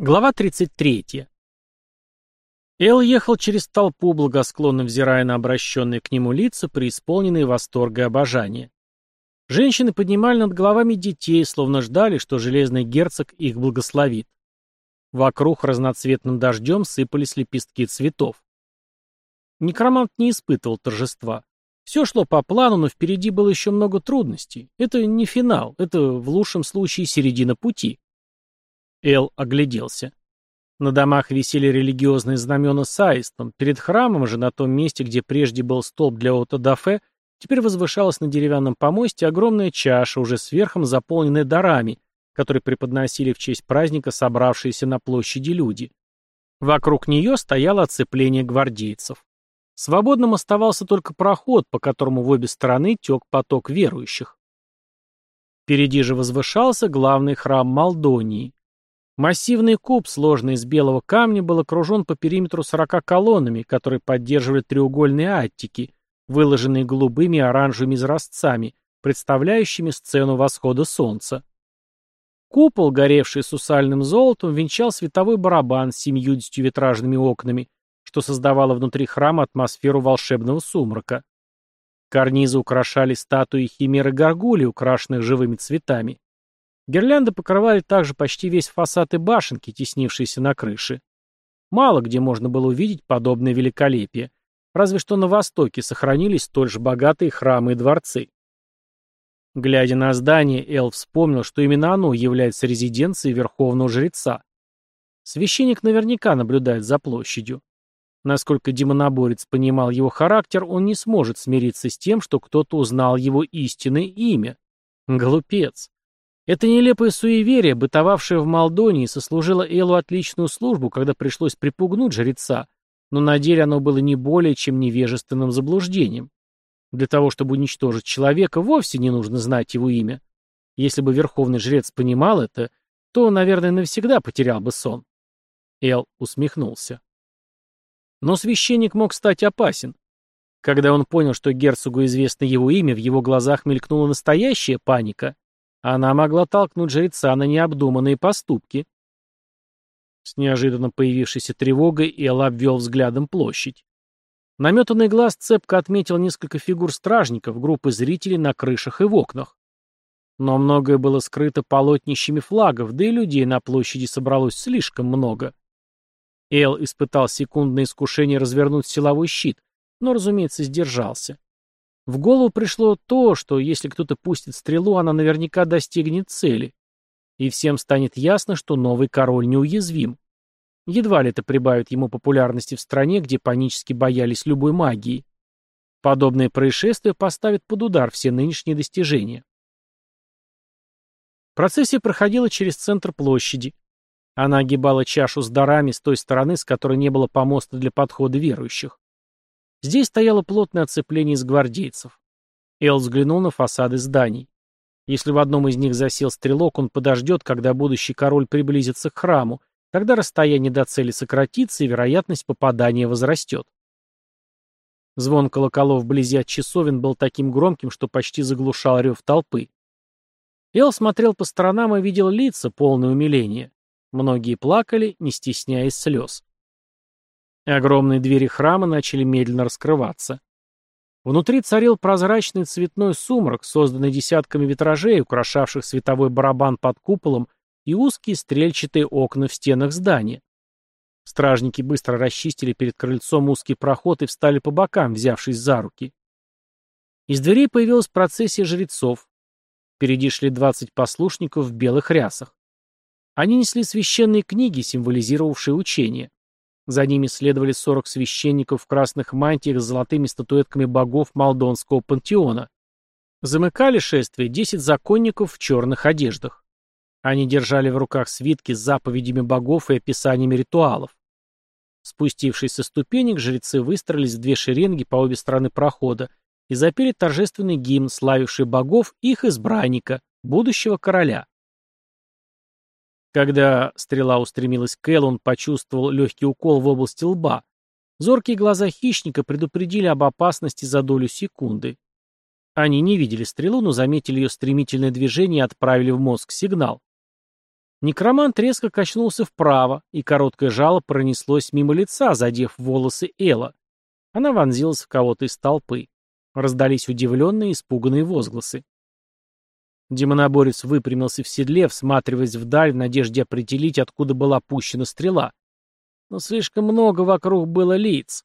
Глава 33. Эл ехал через толпу, благосклонно взирая на обращенные к нему лица, преисполненные восторга и обожания. Женщины поднимали над головами детей, словно ждали, что железный герцог их благословит. Вокруг разноцветным дождем сыпались лепестки цветов. Некромант не испытывал торжества. Все шло по плану, но впереди было еще много трудностей. Это не финал, это в лучшем случае середина пути. Эл огляделся. На домах висели религиозные знамена с аистом. Перед храмом же, на том месте, где прежде был столб для отодафе, теперь возвышалась на деревянном помосте огромная чаша, уже сверхом заполненная дарами, которые преподносили в честь праздника собравшиеся на площади люди. Вокруг нее стояло оцепление гвардейцев. Свободным оставался только проход, по которому в обе стороны тек поток верующих. Впереди же возвышался главный храм Молдонии. Массивный куб, сложный из белого камня, был окружен по периметру сорока колоннами, которые поддерживали треугольные аттики, выложенные голубыми и оранжевыми изразцами, представляющими сцену восхода солнца. Купол, горевший сусальным золотом, венчал световой барабан с семьюдесятью витражными окнами, что создавало внутри храма атмосферу волшебного сумрака. Карнизы украшали статуи химеры горгули, украшенных живыми цветами. Гирлянды покрывали также почти весь фасад и башенки, теснившиеся на крыше. Мало где можно было увидеть подобное великолепие. Разве что на востоке сохранились столь же богатые храмы и дворцы. Глядя на здание, Эл вспомнил, что именно оно является резиденцией верховного жреца. Священник наверняка наблюдает за площадью. Насколько демоноборец понимал его характер, он не сможет смириться с тем, что кто-то узнал его истинное имя. Глупец. Это нелепое суеверие, бытовавшее в Молдонии, сослужило Элу отличную службу, когда пришлось припугнуть жреца, но на деле оно было не более чем невежественным заблуждением. Для того, чтобы уничтожить человека, вовсе не нужно знать его имя. Если бы верховный жрец понимал это, то, наверное, навсегда потерял бы сон. Эл усмехнулся. Но священник мог стать опасен. Когда он понял, что герцогу известно его имя, в его глазах мелькнула настоящая паника — она могла толкнуть жреца на необдуманные поступки. С неожиданно появившейся тревогой Эл обвел взглядом площадь. Наметанный глаз цепко отметил несколько фигур стражников, группы зрителей на крышах и в окнах. Но многое было скрыто полотнищами флагов, да и людей на площади собралось слишком много. Эл испытал секундное искушение развернуть силовой щит, но, разумеется, сдержался. В голову пришло то, что если кто-то пустит стрелу, она наверняка достигнет цели. И всем станет ясно, что новый король неуязвим. Едва ли это прибавит ему популярности в стране, где панически боялись любой магии. Подобное происшествие поставит под удар все нынешние достижения. Процессия проходила через центр площади. Она огибала чашу с дарами с той стороны, с которой не было помоста для подхода верующих. Здесь стояло плотное оцепление из гвардейцев. Эл взглянул на фасады зданий. Если в одном из них засел стрелок, он подождет, когда будущий король приблизится к храму, тогда расстояние до цели сократится и вероятность попадания возрастет. Звон колоколов вблизи от часовен был таким громким, что почти заглушал рев толпы. Эл смотрел по сторонам и видел лица, полные умиления. Многие плакали, не стесняясь слез. Огромные двери храма начали медленно раскрываться. Внутри царил прозрачный цветной сумрак, созданный десятками витражей, украшавших световой барабан под куполом и узкие стрельчатые окна в стенах здания. Стражники быстро расчистили перед крыльцом узкий проход и встали по бокам, взявшись за руки. Из дверей появилась процессия жрецов. Впереди шли двадцать послушников в белых рясах. Они несли священные книги, символизировавшие учение. За ними следовали 40 священников в красных мантиях с золотыми статуэтками богов Молдонского пантеона. Замыкали шествие 10 законников в черных одеждах. Они держали в руках свитки с заповедями богов и описаниями ритуалов. Спустившись со ступенек, жрецы выстроились в две шеренги по обе стороны прохода и запели торжественный гимн, славивший богов их избранника, будущего короля. Когда стрела устремилась к Эл, он почувствовал легкий укол в области лба. Зоркие глаза хищника предупредили об опасности за долю секунды. Они не видели стрелу, но заметили ее стремительное движение и отправили в мозг сигнал. Некромант резко качнулся вправо, и короткое жало пронеслось мимо лица, задев волосы Эла. Она вонзилась в кого-то из толпы. Раздались удивленные, испуганные возгласы. Демоноборец выпрямился в седле, всматриваясь вдаль в надежде определить, откуда была пущена стрела. Но слишком много вокруг было лиц.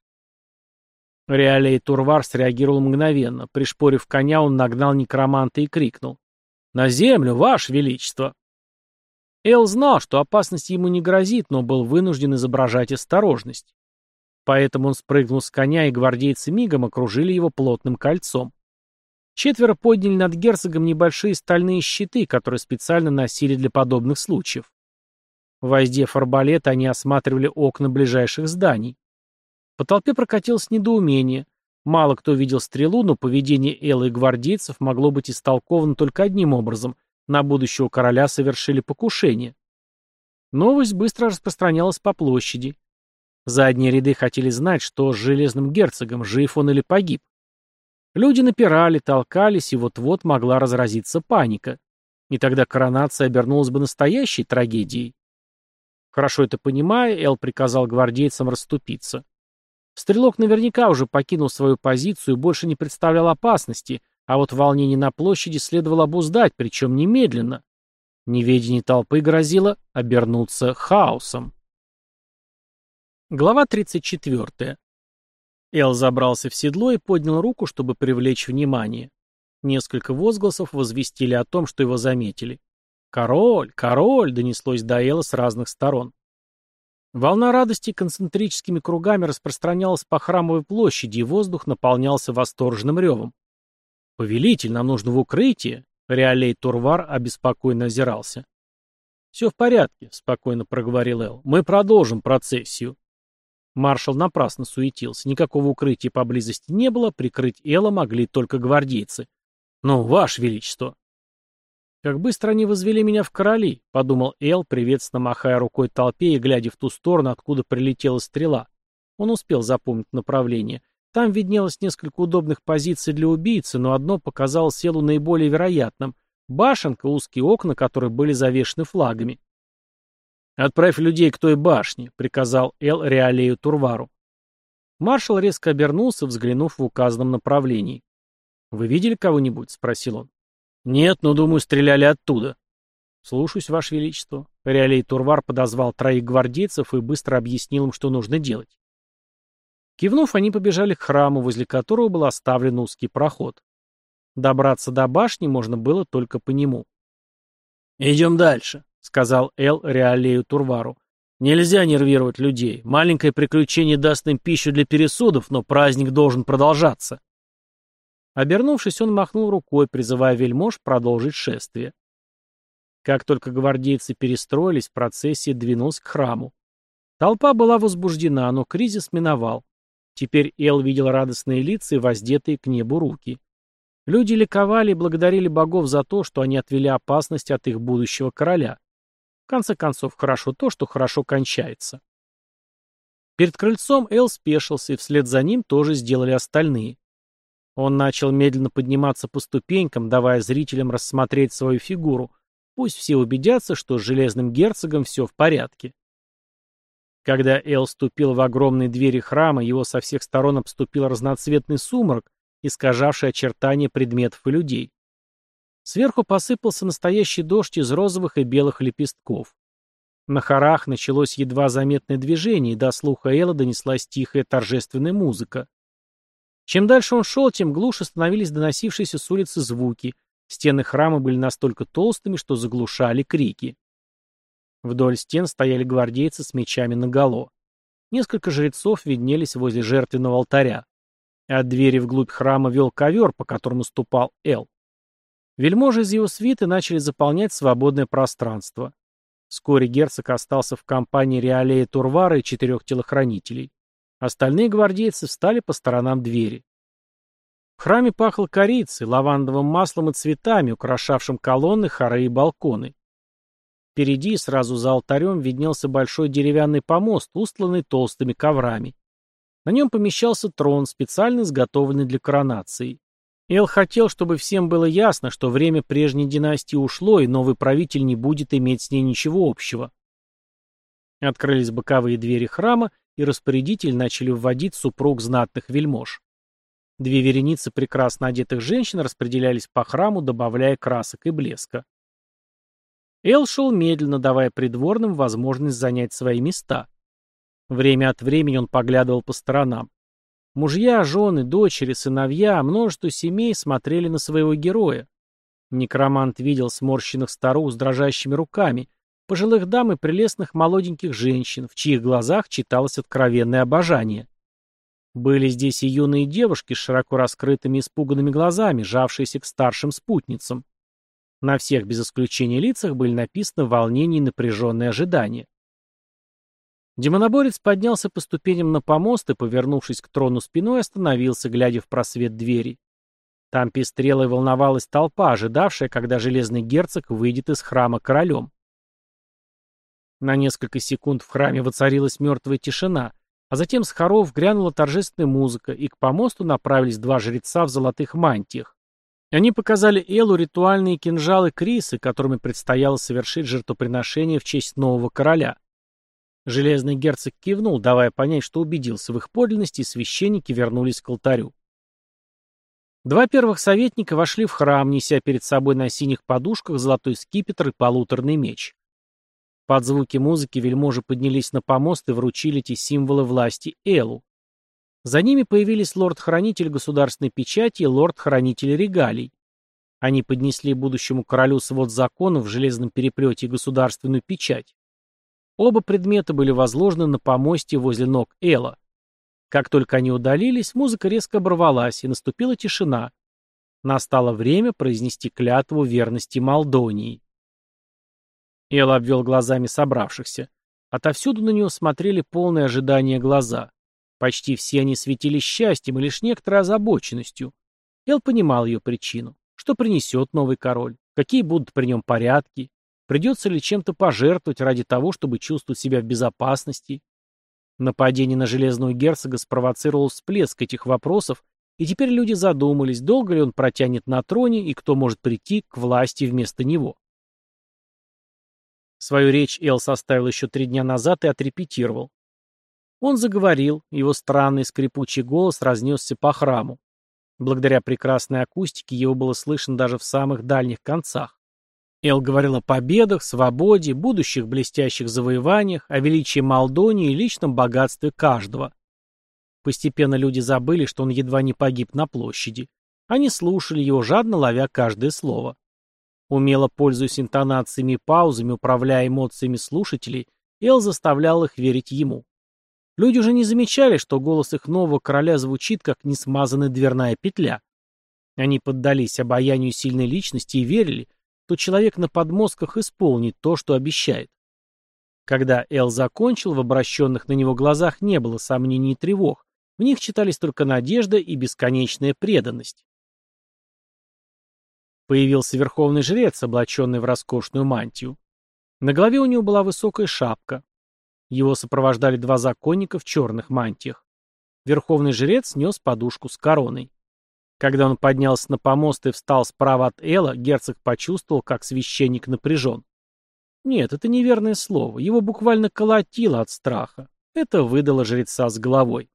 Реалей Турвар среагировал мгновенно. Пришпорив коня, он нагнал некроманта и крикнул. «На землю, ваше величество!» Эл знал, что опасность ему не грозит, но был вынужден изображать осторожность. Поэтому он спрыгнул с коня, и гвардейцы мигом окружили его плотным кольцом. Четверо подняли над герцогом небольшие стальные щиты, которые специально носили для подобных случаев. Воздев арбалет, они осматривали окна ближайших зданий. По толпе прокатилось недоумение. Мало кто видел стрелу, но поведение Эллы и гвардейцев могло быть истолковано только одним образом. На будущего короля совершили покушение. Новость быстро распространялась по площади. Задние ряды хотели знать, что с железным герцогом, жив он или погиб. Люди напирали, толкались, и вот-вот могла разразиться паника. И тогда коронация обернулась бы настоящей трагедией. Хорошо это понимая, Эл приказал гвардейцам расступиться. Стрелок наверняка уже покинул свою позицию и больше не представлял опасности, а вот волнение на площади следовало обуздать, причем немедленно. Неведение толпы грозило обернуться хаосом. Глава 34. Эл забрался в седло и поднял руку, чтобы привлечь внимание. Несколько возгласов возвестили о том, что его заметили. «Король! Король!» — донеслось до Эла с разных сторон. Волна радости концентрическими кругами распространялась по храмовой площади, и воздух наполнялся восторженным ревом. «Повелитель, нам нужно в укрытие!» Реалей Турвар обеспокоенно озирался. «Все в порядке», — спокойно проговорил Эл. «Мы продолжим процессию». Маршал напрасно суетился. Никакого укрытия поблизости не было, прикрыть Элла могли только гвардейцы. «Ну, ваше величество!» «Как быстро они возвели меня в короли», — подумал Эл, приветственно махая рукой толпе и глядя в ту сторону, откуда прилетела стрела. Он успел запомнить направление. Там виднелось несколько удобных позиций для убийцы, но одно показалось Элу наиболее вероятным — башенка, узкие окна, которые были завешены флагами. «Отправь людей к той башне», — приказал Эл Реалею Турвару. Маршал резко обернулся, взглянув в указанном направлении. «Вы видели кого-нибудь?» — спросил он. «Нет, но, думаю, стреляли оттуда». «Слушаюсь, Ваше Величество». Реалей Турвар подозвал троих гвардейцев и быстро объяснил им, что нужно делать. Кивнув, они побежали к храму, возле которого был оставлен узкий проход. Добраться до башни можно было только по нему. «Идем дальше», — сказал Эл Реалею Турвару. «Нельзя нервировать людей. Маленькое приключение даст им пищу для пересудов, но праздник должен продолжаться». Обернувшись, он махнул рукой, призывая вельмож продолжить шествие. Как только гвардейцы перестроились, процессия двинулась к храму. Толпа была возбуждена, но кризис миновал. Теперь Эл видел радостные лица и воздетые к небу руки. Люди ликовали и благодарили богов за то, что они отвели опасность от их будущего короля. В конце концов, хорошо то, что хорошо кончается. Перед крыльцом Эл спешился, и вслед за ним тоже сделали остальные. Он начал медленно подниматься по ступенькам, давая зрителям рассмотреть свою фигуру. Пусть все убедятся, что с Железным Герцогом все в порядке. Когда Эл ступил в огромные двери храма, его со всех сторон обступил разноцветный сумрак, искажавший очертания предметов и людей. Сверху посыпался настоящий дождь из розовых и белых лепестков. На хорах началось едва заметное движение, и до слуха Элла донеслась тихая торжественная музыка. Чем дальше он шел, тем глуше становились доносившиеся с улицы звуки. Стены храма были настолько толстыми, что заглушали крики. Вдоль стен стояли гвардейцы с мечами наголо. Несколько жрецов виднелись возле жертвенного алтаря. От двери вглубь храма вел ковер, по которому ступал Эл. Вельможи из его свиты начали заполнять свободное пространство. Вскоре герцог остался в компании Реалея Турвара и четырех телохранителей. Остальные гвардейцы встали по сторонам двери. В храме пахло корицей, лавандовым маслом и цветами, украшавшим колонны, хоры и балконы. Впереди, сразу за алтарем, виднелся большой деревянный помост, устланный толстыми коврами. На нем помещался трон, специально изготовленный для коронации. Эл хотел, чтобы всем было ясно, что время прежней династии ушло, и новый правитель не будет иметь с ней ничего общего. Открылись боковые двери храма, и распорядители начали вводить супруг знатных вельмож. Две вереницы прекрасно одетых женщин распределялись по храму, добавляя красок и блеска. Эл шел медленно, давая придворным возможность занять свои места. Время от времени он поглядывал по сторонам. Мужья, жены, дочери, сыновья, множество семей смотрели на своего героя. Некромант видел сморщенных старух с дрожащими руками, пожилых дам и прелестных молоденьких женщин, в чьих глазах читалось откровенное обожание. Были здесь и юные девушки с широко раскрытыми испуганными глазами, жавшиеся к старшим спутницам. На всех без исключения лицах были написаны волнение и напряженное ожидание. Демоноборец поднялся по ступеням на помост и, повернувшись к трону спиной, остановился, глядя в просвет двери. Там пестрела и волновалась толпа, ожидавшая, когда железный герцог выйдет из храма королем. На несколько секунд в храме воцарилась мертвая тишина, а затем с хоров грянула торжественная музыка, и к помосту направились два жреца в золотых мантиях. Они показали Элу ритуальные кинжалы Крисы, которыми предстояло совершить жертвоприношение в честь нового короля. Железный герцог кивнул, давая понять, что убедился в их подлинности, и священники вернулись к алтарю. Два первых советника вошли в храм, неся перед собой на синих подушках золотой скипетр и полуторный меч. Под звуки музыки вельможи поднялись на помост и вручили эти символы власти Элу. За ними появились лорд-хранитель государственной печати и лорд-хранитель регалий. Они поднесли будущему королю свод законов в железном переплете и государственную печать. Оба предмета были возложены на помосте возле ног Эла. Как только они удалились, музыка резко оборвалась, и наступила тишина. Настало время произнести клятву верности Молдонии. Эл обвел глазами собравшихся. Отовсюду на него смотрели полные ожидания глаза. Почти все они светились счастьем и лишь некоторой озабоченностью. Эл понимал ее причину. Что принесет новый король? Какие будут при нем порядки? Придется ли чем-то пожертвовать ради того, чтобы чувствовать себя в безопасности? Нападение на Железного Герцога спровоцировало всплеск этих вопросов, и теперь люди задумались, долго ли он протянет на троне и кто может прийти к власти вместо него. Свою речь Эл составил еще три дня назад и отрепетировал. Он заговорил, его странный скрипучий голос разнесся по храму. Благодаря прекрасной акустике его было слышно даже в самых дальних концах. Эл говорил о победах, свободе, будущих блестящих завоеваниях, о величии Молдонии и личном богатстве каждого. Постепенно люди забыли, что он едва не погиб на площади. Они слушали его, жадно ловя каждое слово. Умело пользуясь интонациями и паузами, управляя эмоциями слушателей, Эл заставлял их верить ему. Люди уже не замечали, что голос их нового короля звучит, как несмазанная дверная петля. Они поддались обаянию сильной личности и верили, то человек на подмостках исполнит то, что обещает. Когда Эл закончил, в обращенных на него глазах не было сомнений и тревог, в них читались только надежда и бесконечная преданность. Появился верховный жрец, облаченный в роскошную мантию. На голове у него была высокая шапка. Его сопровождали два законника в черных мантиях. Верховный жрец нес подушку с короной. Когда он поднялся на помост и встал справа от Эла, герцог почувствовал, как священник напряжен. Нет, это неверное слово. Его буквально колотило от страха. Это выдало жреца с головой.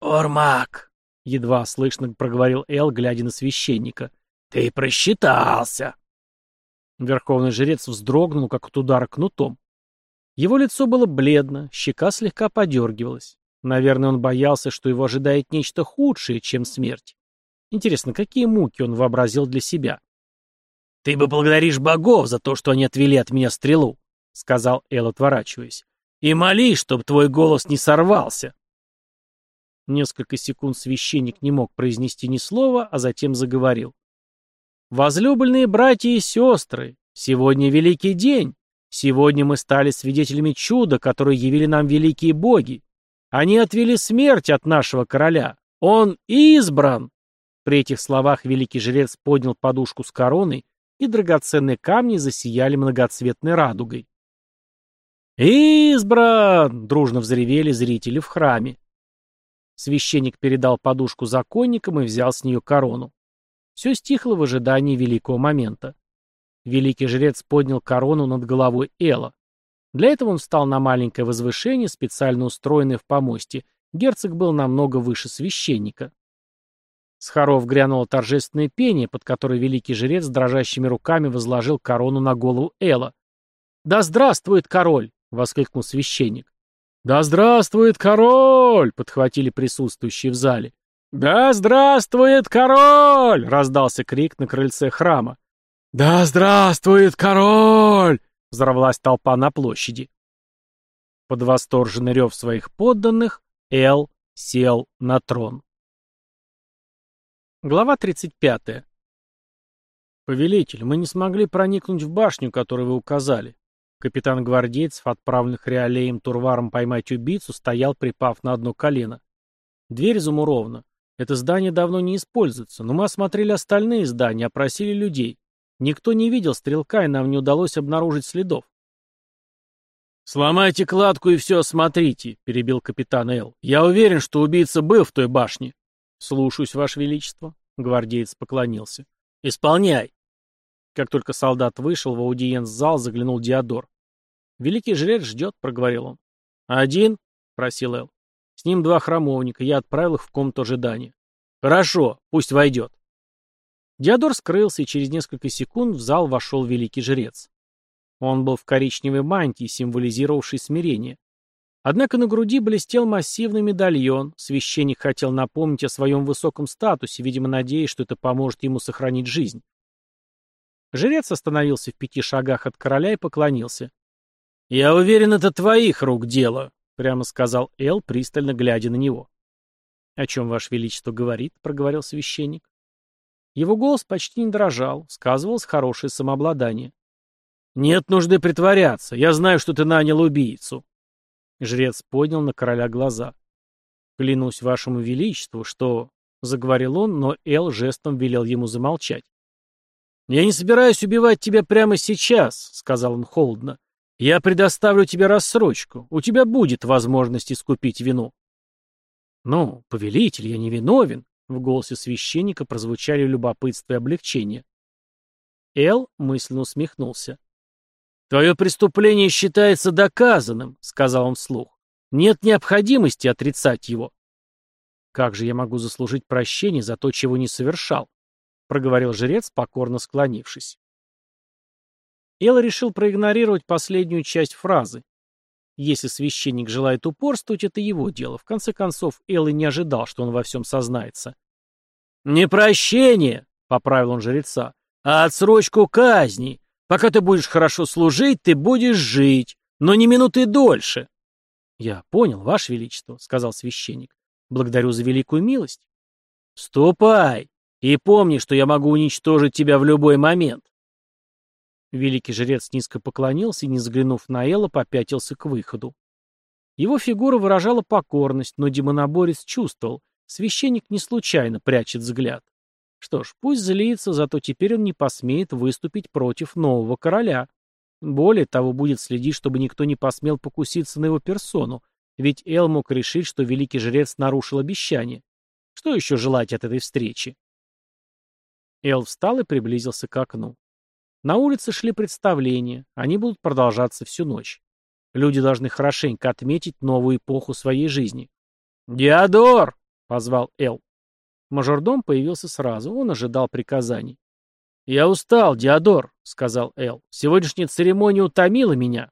«Ормак!» — едва слышно проговорил Эл, глядя на священника. «Ты просчитался!» Верховный жрец вздрогнул, как от удара кнутом. Его лицо было бледно, щека слегка подергивалась. Наверное, он боялся, что его ожидает нечто худшее, чем смерть. Интересно, какие муки он вообразил для себя? «Ты бы благодаришь богов за то, что они отвели от меня стрелу», — сказал Эл, отворачиваясь. «И молись, чтобы твой голос не сорвался». Несколько секунд священник не мог произнести ни слова, а затем заговорил. «Возлюбленные братья и сестры, сегодня великий день. Сегодня мы стали свидетелями чуда, которое явили нам великие боги. Они отвели смерть от нашего короля. Он избран!» При этих словах великий жрец поднял подушку с короной, и драгоценные камни засияли многоцветной радугой. «Избран!» — дружно взревели зрители в храме. Священник передал подушку законникам и взял с нее корону. Все стихло в ожидании великого момента. Великий жрец поднял корону над головой Эла. Для этого он встал на маленькое возвышение, специально устроенное в помосте. Герцог был намного выше священника. С хоров грянуло торжественное пение, под которое великий жрец дрожащими руками возложил корону на голову Эла. «Да здравствует король!» — воскликнул священник. «Да здравствует король!» — подхватили присутствующие в зале. «Да здравствует король!» — раздался крик на крыльце храма. «Да здравствует король!» — взорвалась толпа на площади. Под восторженный рев своих подданных Эл сел на трон. Глава 35. «Повелитель, мы не смогли проникнуть в башню, которую вы указали. Капитан гвардейцев, отправленных Реалеем Турваром поймать убийцу, стоял, припав на одно колено. Дверь замурована. Это здание давно не используется, но мы осмотрели остальные здания, опросили людей. Никто не видел стрелка, и нам не удалось обнаружить следов. «Сломайте кладку и все осмотрите», — перебил капитан Эл. «Я уверен, что убийца был в той башне». «Слушаюсь, Ваше Величество», — гвардеец поклонился. «Исполняй». Как только солдат вышел, в аудиенц-зал заглянул Диодор. «Великий жрец ждет», — проговорил он. «Один?» — просил Эл. «С ним два храмовника. Я отправил их в комнату ожидания». «Хорошо, пусть войдет». Диодор скрылся, и через несколько секунд в зал вошел великий жрец. Он был в коричневой мантии, символизировавшей смирение. Однако на груди блестел массивный медальон. Священник хотел напомнить о своем высоком статусе, видимо, надеясь, что это поможет ему сохранить жизнь. Жрец остановился в пяти шагах от короля и поклонился. «Я уверен, это твоих рук дело», — прямо сказал Эл, пристально глядя на него. «О чем, Ваше Величество, говорит?» — проговорил священник. Его голос почти не дрожал, сказывалось хорошее самообладание. «Нет нужды притворяться. Я знаю, что ты нанял убийцу». Жрец поднял на короля глаза. «Клянусь вашему величеству, что...» — заговорил он, но Эл жестом велел ему замолчать. «Я не собираюсь убивать тебя прямо сейчас», — сказал он холодно. «Я предоставлю тебе рассрочку. У тебя будет возможность искупить вину». «Ну, повелитель, я не виновен», — в голосе священника прозвучали любопытство и облегчение. Эл мысленно усмехнулся. «Твое преступление считается доказанным», — сказал он вслух. «Нет необходимости отрицать его». «Как же я могу заслужить прощение за то, чего не совершал?» — проговорил жрец, покорно склонившись. Эл решил проигнорировать последнюю часть фразы. Если священник желает упорствовать, это его дело. В конце концов, Эл и не ожидал, что он во всем сознается. «Не прощение», — поправил он жреца, — «а отсрочку казни. Пока ты будешь хорошо служить, ты будешь жить, но не минуты дольше». «Я понял, Ваше Величество», — сказал священник. «Благодарю за великую милость». «Ступай!» И помни, что я могу уничтожить тебя в любой момент. Великий жрец низко поклонился и, не взглянув на Элла, попятился к выходу. Его фигура выражала покорность, но демоноборец чувствовал, священник не случайно прячет взгляд. Что ж, пусть злится, зато теперь он не посмеет выступить против нового короля. Более того, будет следить, чтобы никто не посмел покуситься на его персону, ведь Эл мог решить, что великий жрец нарушил обещание. Что еще желать от этой встречи? Эл встал и приблизился к окну. На улице шли представления, они будут продолжаться всю ночь. Люди должны хорошенько отметить новую эпоху своей жизни. «Диодор!» — позвал Эл. Мажордом появился сразу, он ожидал приказаний. «Я устал, Диодор», — сказал Эл. «Сегодняшняя церемония утомила меня».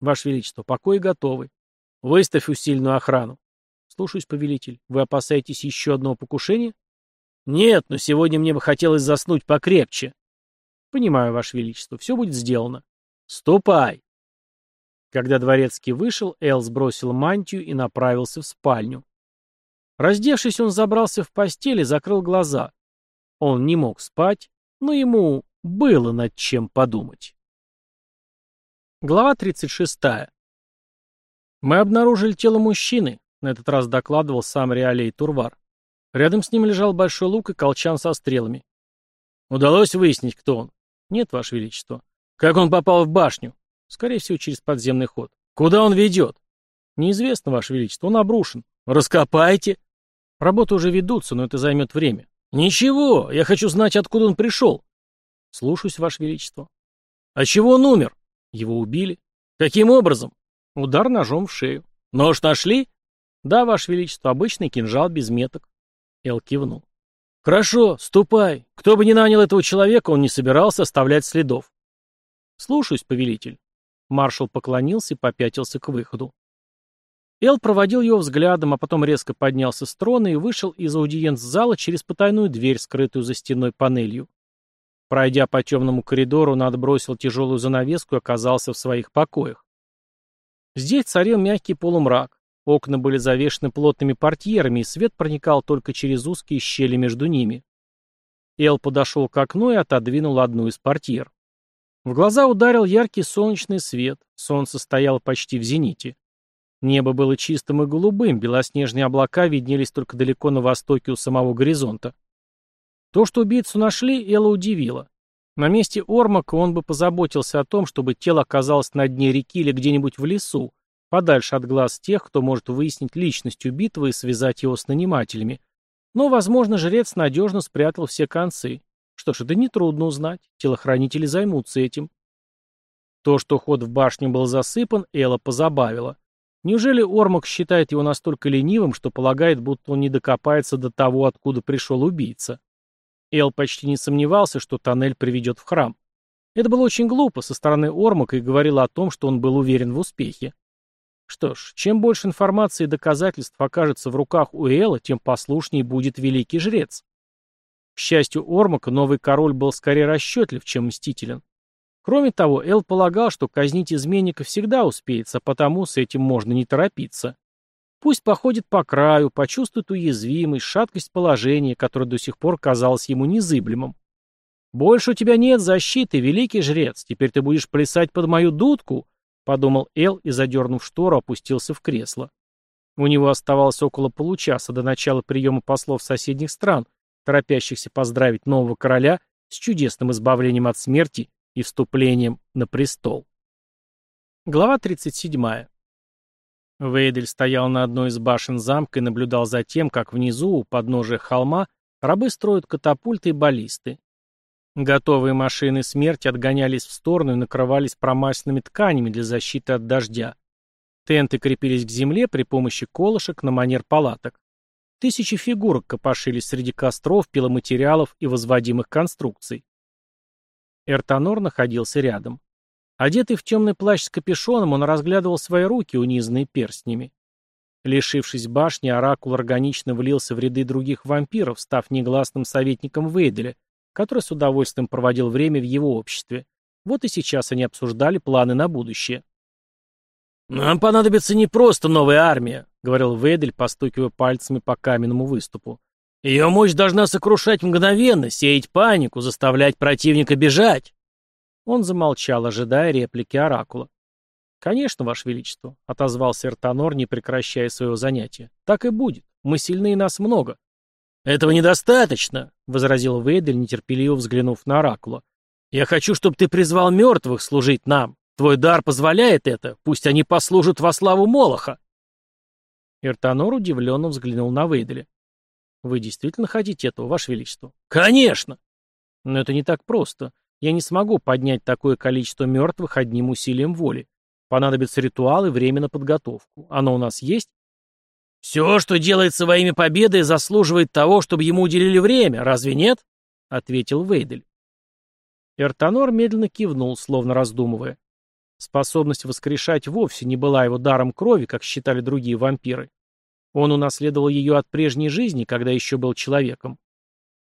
«Ваше Величество, покои готовы. Выставь усиленную охрану». «Слушаюсь, повелитель. Вы опасаетесь еще одного покушения?» «Нет, но сегодня мне бы хотелось заснуть покрепче». «Понимаю, Ваше Величество, все будет сделано». «Ступай!» Когда дворецкий вышел, Эл сбросил мантию и направился в спальню. Раздевшись, он забрался в постель и закрыл глаза. Он не мог спать, но ему было над чем подумать. Глава 36. Мы обнаружили тело мужчины, на этот раз докладывал сам Реалей Турвар. Рядом с ним лежал большой лук и колчан со стрелами. Удалось выяснить, кто он? Нет, Ваше Величество. Как он попал в башню? Скорее всего, через подземный ход. Куда он ведет? Неизвестно, Ваше Величество, он обрушен. Раскопайте. Работы уже ведутся, но это займет время. Ничего, я хочу знать, откуда он пришел. Слушаюсь, Ваше Величество. А чего он умер? Его убили. Каким образом? Удар ножом в шею. Нож нашли? Да, Ваше Величество, обычный кинжал без меток. Эл кивнул. Хорошо, ступай. Кто бы ни нанял этого человека, он не собирался оставлять следов. Слушаюсь, повелитель. Маршал поклонился и попятился к выходу. Эл проводил его взглядом, а потом резко поднялся с трона и вышел из аудиенц-зала через потайную дверь, скрытую за стеной панелью. Пройдя по темному коридору, он отбросил тяжелую занавеску и оказался в своих покоях. Здесь царил мягкий полумрак. Окна были завешены плотными портьерами, и свет проникал только через узкие щели между ними. Эл подошел к окну и отодвинул одну из портьер. В глаза ударил яркий солнечный свет, солнце стояло почти в зените. Небо было чистым и голубым, белоснежные облака виднелись только далеко на востоке у самого горизонта. То, что убийцу нашли, Элла удивило. На месте Ормака он бы позаботился о том, чтобы тело оказалось на дне реки или где-нибудь в лесу, подальше от глаз тех, кто может выяснить личность убитого и связать его с нанимателями. Но, возможно, жрец надежно спрятал все концы. Что ж, это нетрудно узнать. Телохранители займутся этим. То, что ход в башне был засыпан, Элла позабавила. Неужели Ормак считает его настолько ленивым, что полагает, будто он не докопается до того, откуда пришел убийца? Эл почти не сомневался, что тоннель приведет в храм. Это было очень глупо со стороны Ормака и говорило о том, что он был уверен в успехе. Что ж, чем больше информации и доказательств окажется в руках у Эла, тем послушнее будет великий жрец. К счастью Ормака, новый король был скорее расчетлив, чем мстителен. Кроме того, Эл полагал, что казнить изменника всегда успеется, потому с этим можно не торопиться. Пусть походит по краю, почувствует уязвимость, шаткость положения, которое до сих пор казалось ему незыблемым. «Больше у тебя нет защиты, великий жрец, теперь ты будешь плясать под мою дудку», — подумал Эл и, задернув штору, опустился в кресло. У него оставалось около получаса до начала приема послов соседних стран, торопящихся поздравить нового короля с чудесным избавлением от смерти и вступлением на престол. Глава 37. Вейдель стоял на одной из башен замка и наблюдал за тем, как внизу, у подножия холма, рабы строят катапульты и баллисты. Готовые машины смерти отгонялись в сторону и накрывались промасленными тканями для защиты от дождя. Тенты крепились к земле при помощи колышек на манер палаток. Тысячи фигурок копошились среди костров, пиломатериалов и возводимых конструкций. Эртонор находился рядом. Одетый в темный плащ с капюшоном, он разглядывал свои руки, унизанные перстнями. Лишившись башни, Оракул органично влился в ряды других вампиров, став негласным советником Вейделя, который с удовольствием проводил время в его обществе. Вот и сейчас они обсуждали планы на будущее. «Нам понадобится не просто новая армия», — говорил Вейдель, постукивая пальцами по каменному выступу. «Ее мощь должна сокрушать мгновенно, сеять панику, заставлять противника бежать». Он замолчал, ожидая реплики Оракула. «Конечно, Ваше Величество», — отозвался Эртонор, не прекращая своего занятия. «Так и будет. Мы сильны и нас много». «Этого недостаточно», — возразил Вейдель, нетерпеливо взглянув на Оракула. «Я хочу, чтобы ты призвал мертвых служить нам. Твой дар позволяет это. Пусть они послужат во славу Молоха». Эртонор удивленно взглянул на Вейделя. «Вы действительно хотите этого, Ваше Величество?» «Конечно!» «Но это не так просто. Я не смогу поднять такое количество мертвых одним усилием воли. Понадобятся ритуалы время на подготовку. Оно у нас есть? «Все, что делается во имя победы, заслуживает того, чтобы ему уделили время, разве нет?» — ответил Вейдель. Эртонор медленно кивнул, словно раздумывая. Способность воскрешать вовсе не была его даром крови, как считали другие вампиры. Он унаследовал ее от прежней жизни, когда еще был человеком.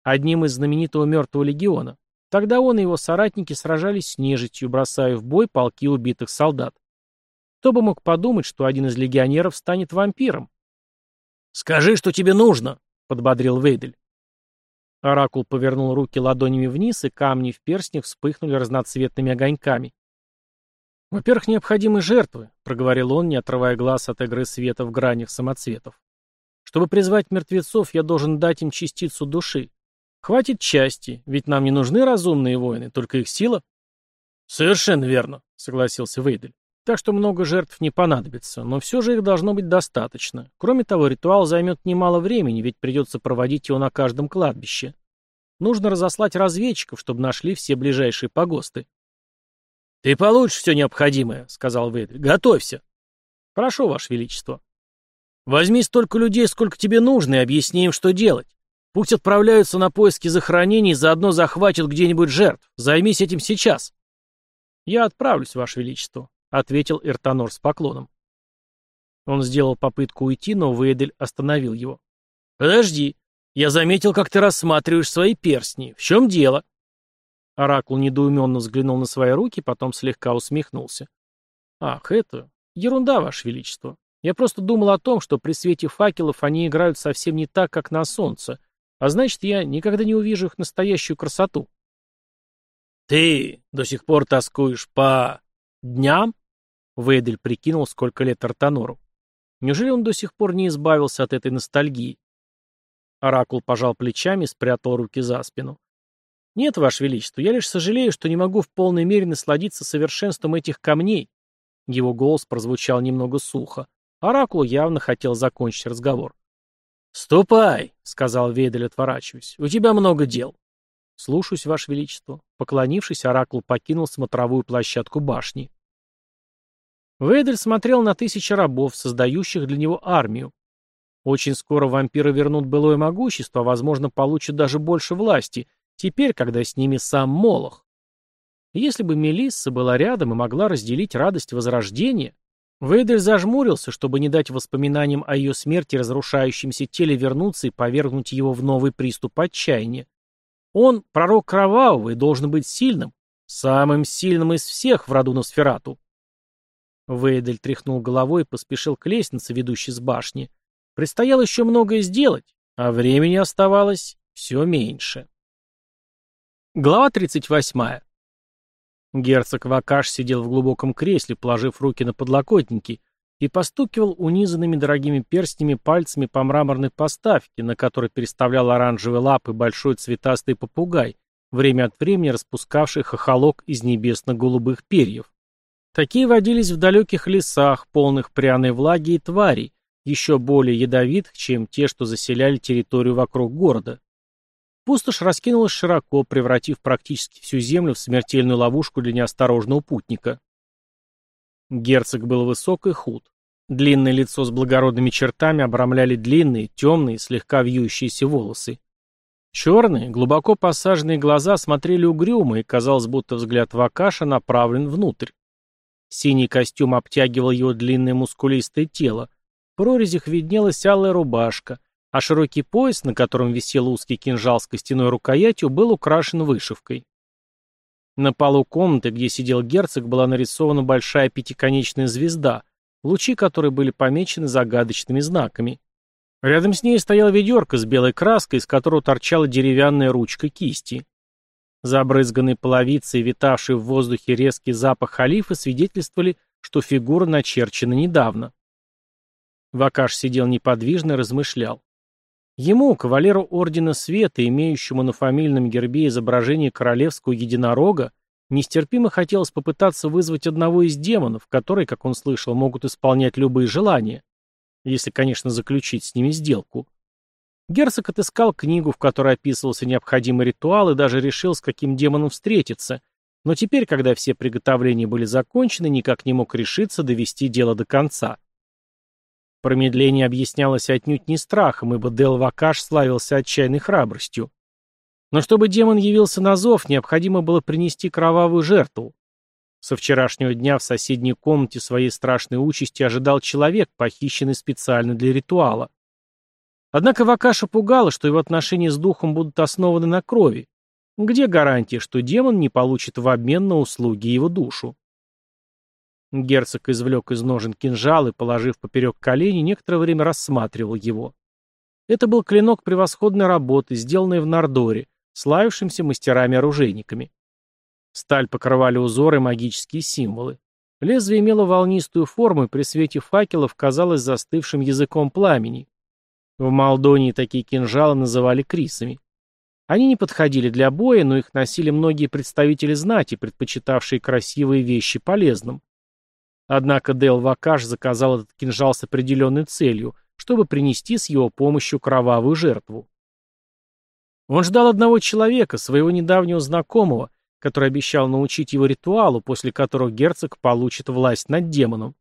Одним из знаменитого мертвого легиона. Тогда он и его соратники сражались с нежитью, бросая в бой полки убитых солдат. Кто бы мог подумать, что один из легионеров станет вампиром? «Скажи, что тебе нужно!» — подбодрил Вейдель. Оракул повернул руки ладонями вниз, и камни в перстнях вспыхнули разноцветными огоньками. «Во-первых, необходимы жертвы», — проговорил он, не отрывая глаз от игры света в гранях самоцветов. «Чтобы призвать мертвецов, я должен дать им частицу души. Хватит части, ведь нам не нужны разумные воины, только их сила. Совершенно верно, согласился Вейдель. Так что много жертв не понадобится, но все же их должно быть достаточно. Кроме того, ритуал займет немало времени, ведь придется проводить его на каждом кладбище. Нужно разослать разведчиков, чтобы нашли все ближайшие погосты. «Ты получишь все необходимое», — сказал Вейдель. «Готовься». «Хорошо, Ваше Величество». «Возьми столько людей, сколько тебе нужно, и объясни им, что делать. Пусть отправляются на поиски захоронений, заодно захватят где-нибудь жертв. Займись этим сейчас». «Я отправлюсь, Ваше Величество», — ответил Эртонор с поклоном. Он сделал попытку уйти, но Вейдель остановил его. «Подожди. Я заметил, как ты рассматриваешь свои перстни. В чем дело?» Оракул недоуменно взглянул на свои руки, потом слегка усмехнулся. «Ах, это... Ерунда, Ваше Величество. Я просто думал о том, что при свете факелов они играют совсем не так, как на солнце, а значит, я никогда не увижу их настоящую красоту». «Ты до сих пор тоскуешь по... дням?» Вейдель прикинул, сколько лет Артанору. Неужели он до сих пор не избавился от этой ностальгии? Оракул пожал плечами и спрятал руки за спину. «Нет, Ваше Величество, я лишь сожалею, что не могу в полной мере насладиться совершенством этих камней». Его голос прозвучал немного сухо. Оракул явно хотел закончить разговор. «Ступай», — сказал Вейдель, отворачиваясь. «У тебя много дел». «Слушаюсь, Ваше Величество». Поклонившись, Оракул покинул смотровую площадку башни. Вейдель смотрел на тысячи рабов, создающих для него армию. Очень скоро вампиры вернут былое могущество, а, возможно, получат даже больше власти, теперь, когда с ними сам Молох. Если бы Мелисса была рядом и могла разделить радость возрождения, Вейдель зажмурился, чтобы не дать воспоминаниям о ее смерти разрушающемся теле вернуться и повергнуть его в новый приступ отчаяния. Он, пророк кровавый, должен быть сильным, самым сильным из всех в роду Носферату. Вейдель тряхнул головой и поспешил к лестнице, ведущей с башни. Предстояло еще многое сделать, а времени оставалось все меньше. Глава 38. Герцог Вакаш сидел в глубоком кресле, положив руки на подлокотники, и постукивал унизанными дорогими перстнями пальцами по мраморной поставке, на которой переставлял оранжевые лапы большой цветастый попугай, время от времени распускавший хохолок из небесно-голубых перьев. Такие водились в далеких лесах, полных пряной влаги и тварей, еще более ядовитых, чем те, что заселяли территорию вокруг города. Пустошь раскинулась широко, превратив практически всю землю в смертельную ловушку для неосторожного путника. Герцог был высок и худ. Длинное лицо с благородными чертами обрамляли длинные, темные, слегка вьющиеся волосы. Черные, глубоко посаженные глаза смотрели угрюмо, и казалось, будто взгляд Вакаша направлен внутрь. Синий костюм обтягивал его длинное мускулистое тело. В прорезях виднелась алая рубашка, а широкий пояс, на котором висел узкий кинжал с костяной рукоятью, был украшен вышивкой. На полу комнаты, где сидел герцог, была нарисована большая пятиконечная звезда, лучи которой были помечены загадочными знаками. Рядом с ней стояла ведерко с белой краской, из которого торчала деревянная ручка кисти. Забрызганные половицы и витавший в воздухе резкий запах халифа свидетельствовали, что фигура начерчена недавно. Вакаш сидел неподвижно и размышлял. Ему, кавалеру Ордена Света, имеющему на фамильном гербе изображение королевского единорога, нестерпимо хотелось попытаться вызвать одного из демонов, которые, как он слышал, могут исполнять любые желания, если, конечно, заключить с ними сделку. Герцог отыскал книгу, в которой описывался необходимый ритуал, и даже решил, с каким демоном встретиться, но теперь, когда все приготовления были закончены, никак не мог решиться довести дело до конца. Промедление объяснялось отнюдь не страхом, ибо Дел Вакаш славился отчаянной храбростью. Но чтобы демон явился на зов, необходимо было принести кровавую жертву. Со вчерашнего дня в соседней комнате своей страшной участи ожидал человек, похищенный специально для ритуала. Однако Вакаша пугало, что его отношения с духом будут основаны на крови. Где гарантия, что демон не получит в обмен на услуги его душу? Герцог извлек из ножен кинжал и, положив поперек колени, некоторое время рассматривал его. Это был клинок превосходной работы, сделанный в Нардоре, славившимся мастерами-оружейниками. Сталь покрывали узоры магические символы. Лезвие имело волнистую форму и при свете факелов казалось застывшим языком пламени. В Молдонии такие кинжалы называли крисами. Они не подходили для боя, но их носили многие представители знати, предпочитавшие красивые вещи полезным. Однако Дел Вакаш заказал этот кинжал с определенной целью, чтобы принести с его помощью кровавую жертву. Он ждал одного человека, своего недавнего знакомого, который обещал научить его ритуалу, после которого герцог получит власть над демоном.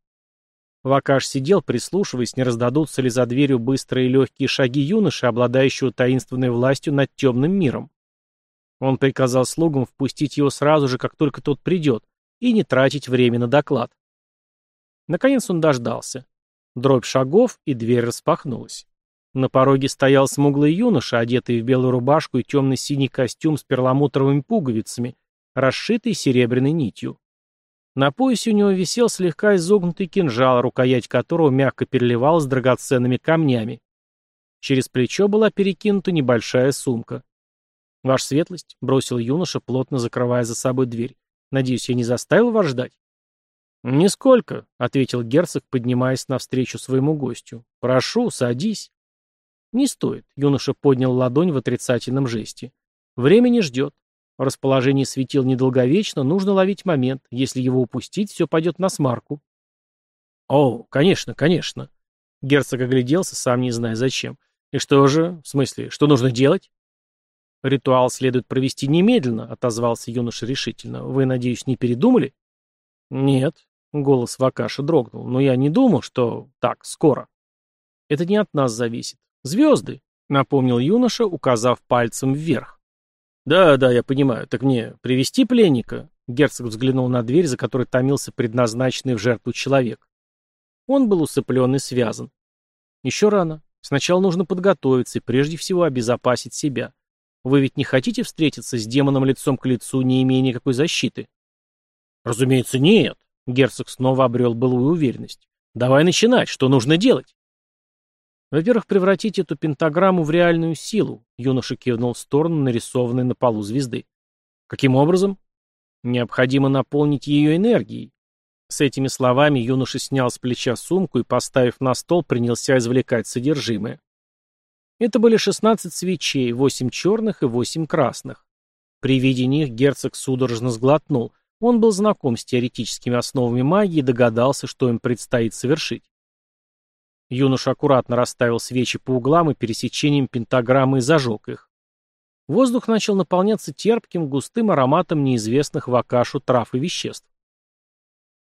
Вакаш сидел, прислушиваясь, не раздадутся ли за дверью быстрые и легкие шаги юноши, обладающего таинственной властью над темным миром. Он приказал слугам впустить его сразу же, как только тот придет, и не тратить время на доклад. Наконец он дождался. Дробь шагов, и дверь распахнулась. На пороге стоял смуглый юноша, одетый в белую рубашку и темно-синий костюм с перламутровыми пуговицами, расшитый серебряной нитью. На поясе у него висел слегка изогнутый кинжал, рукоять которого мягко переливалась драгоценными камнями. Через плечо была перекинута небольшая сумка. «Ваша светлость», — бросил юноша, плотно закрывая за собой дверь. «Надеюсь, я не заставил вас ждать?» «Нисколько», — ответил герцог, поднимаясь навстречу своему гостю. «Прошу, садись». «Не стоит», — юноша поднял ладонь в отрицательном жесте. «Время не ждет. Расположение светил недолговечно, нужно ловить момент. Если его упустить, все пойдет на смарку». «О, конечно, конечно». Герцог огляделся, сам не зная зачем. «И что же? В смысле, что нужно делать?» «Ритуал следует провести немедленно», — отозвался юноша решительно. «Вы, надеюсь, не передумали?» «Нет», Голос Вакаша дрогнул. «Но я не думал, что так, скоро». «Это не от нас зависит. Звезды», — напомнил юноша, указав пальцем вверх. «Да, да, я понимаю. Так мне привести пленника?» Герцог взглянул на дверь, за которой томился предназначенный в жертву человек. Он был усыплен и связан. «Еще рано. Сначала нужно подготовиться и прежде всего обезопасить себя. Вы ведь не хотите встретиться с демоном лицом к лицу, не имея никакой защиты?» «Разумеется, нет», Герцог снова обрел былую уверенность. «Давай начинать. Что нужно делать?» «Во-первых, превратить эту пентаграмму в реальную силу», юноша кивнул в сторону, нарисованной на полу звезды. «Каким образом?» «Необходимо наполнить ее энергией». С этими словами юноша снял с плеча сумку и, поставив на стол, принялся извлекать содержимое. Это были 16 свечей, 8 черных и 8 красных. При виде них герцог судорожно сглотнул – он был знаком с теоретическими основами магии и догадался, что им предстоит совершить. Юноша аккуратно расставил свечи по углам и пересечением пентаграммы и зажег их. Воздух начал наполняться терпким, густым ароматом неизвестных в акашу трав и веществ.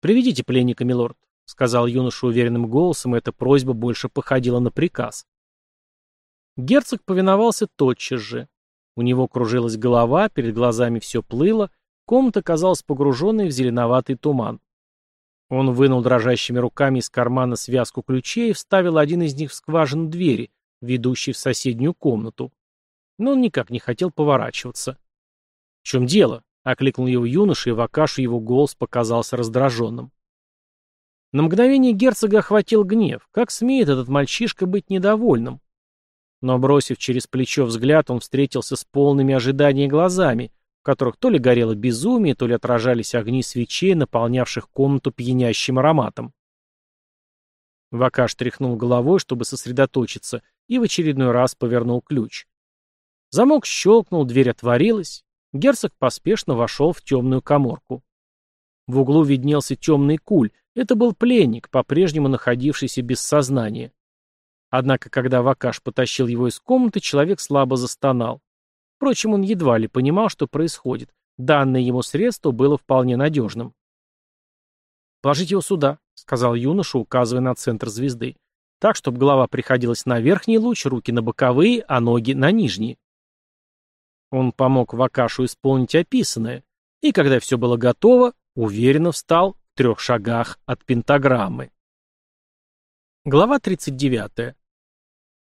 «Приведите пленника, милорд», — сказал юноша уверенным голосом, и эта просьба больше походила на приказ. Герцог повиновался тотчас же. У него кружилась голова, перед глазами все плыло, Комната казалась погруженной в зеленоватый туман. Он вынул дрожащими руками из кармана связку ключей и вставил один из них в скважину двери, ведущей в соседнюю комнату. Но он никак не хотел поворачиваться. «В чем дело?» — окликнул его юноша, и в Акашу его голос показался раздраженным. На мгновение герцога охватил гнев. Как смеет этот мальчишка быть недовольным? Но, бросив через плечо взгляд, он встретился с полными ожиданий глазами, в которых то ли горело безумие, то ли отражались огни свечей, наполнявших комнату пьянящим ароматом. Вакаш тряхнул головой, чтобы сосредоточиться, и в очередной раз повернул ключ. Замок щелкнул, дверь отворилась. Герцог поспешно вошел в темную коморку. В углу виднелся темный куль. Это был пленник, по-прежнему находившийся без сознания. Однако, когда Вакаш потащил его из комнаты, человек слабо застонал. Впрочем, он едва ли понимал, что происходит. Данное ему средство было вполне надежным. «Положите его сюда», — сказал юноша, указывая на центр звезды. «Так, чтобы голова приходилась на верхний луч, руки на боковые, а ноги на нижние». Он помог Вакашу исполнить описанное, и когда все было готово, уверенно встал в трех шагах от пентаграммы. Глава 39.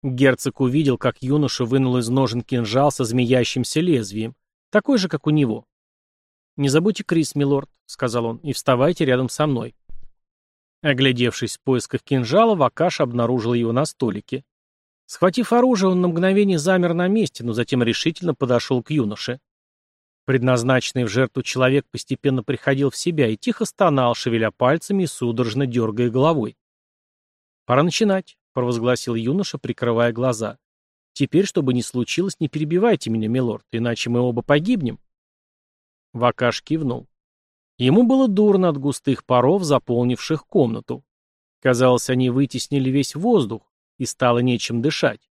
Герцог увидел, как юноша вынул из ножен кинжал со змеящимся лезвием, такой же, как у него. «Не забудьте Крис, милорд», — сказал он, — «и вставайте рядом со мной». Оглядевшись в поисках кинжала, Вакаш обнаружил его на столике. Схватив оружие, он на мгновение замер на месте, но затем решительно подошел к юноше. Предназначенный в жертву человек постепенно приходил в себя и тихо стонал, шевеля пальцами и судорожно дергая головой. «Пора начинать», — провозгласил юноша, прикрывая глаза. «Теперь, чтобы ни случилось, не перебивайте меня, милорд, иначе мы оба погибнем». Вакаш кивнул. Ему было дурно от густых паров, заполнивших комнату. Казалось, они вытеснили весь воздух, и стало нечем дышать.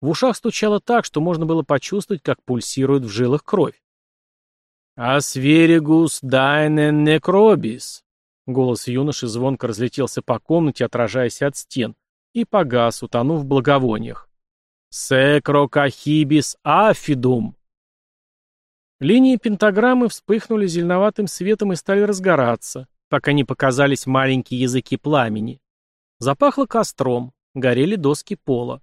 В ушах стучало так, что можно было почувствовать, как пульсирует в жилах кровь. «Асверигус дайнен некробис!» Голос юноши звонко разлетелся по комнате, отражаясь от стен, и погас, утонув в благовониях. «Секрокахибис афидум!» Линии пентаграммы вспыхнули зеленоватым светом и стали разгораться, пока не показались маленькие языки пламени. Запахло костром, горели доски пола.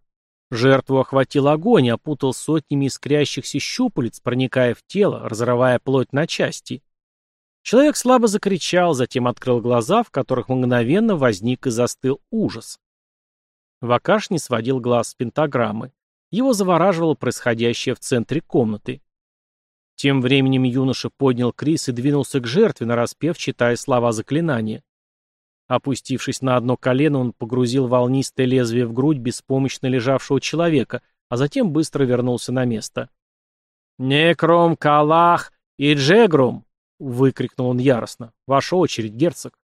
Жертву охватил огонь, опутал сотнями искрящихся щупалец, проникая в тело, разрывая плоть на части. Человек слабо закричал, затем открыл глаза, в которых мгновенно возник и застыл ужас. Вакаш не сводил глаз с пентаграммы. Его завораживало происходящее в центре комнаты. Тем временем юноша поднял Крис и двинулся к жертве, нараспев, читая слова заклинания. Опустившись на одно колено, он погрузил волнистое лезвие в грудь беспомощно лежавшего человека, а затем быстро вернулся на место. «Некром калах и джегрум!» — выкрикнул он яростно. «Ваша очередь, герцог!»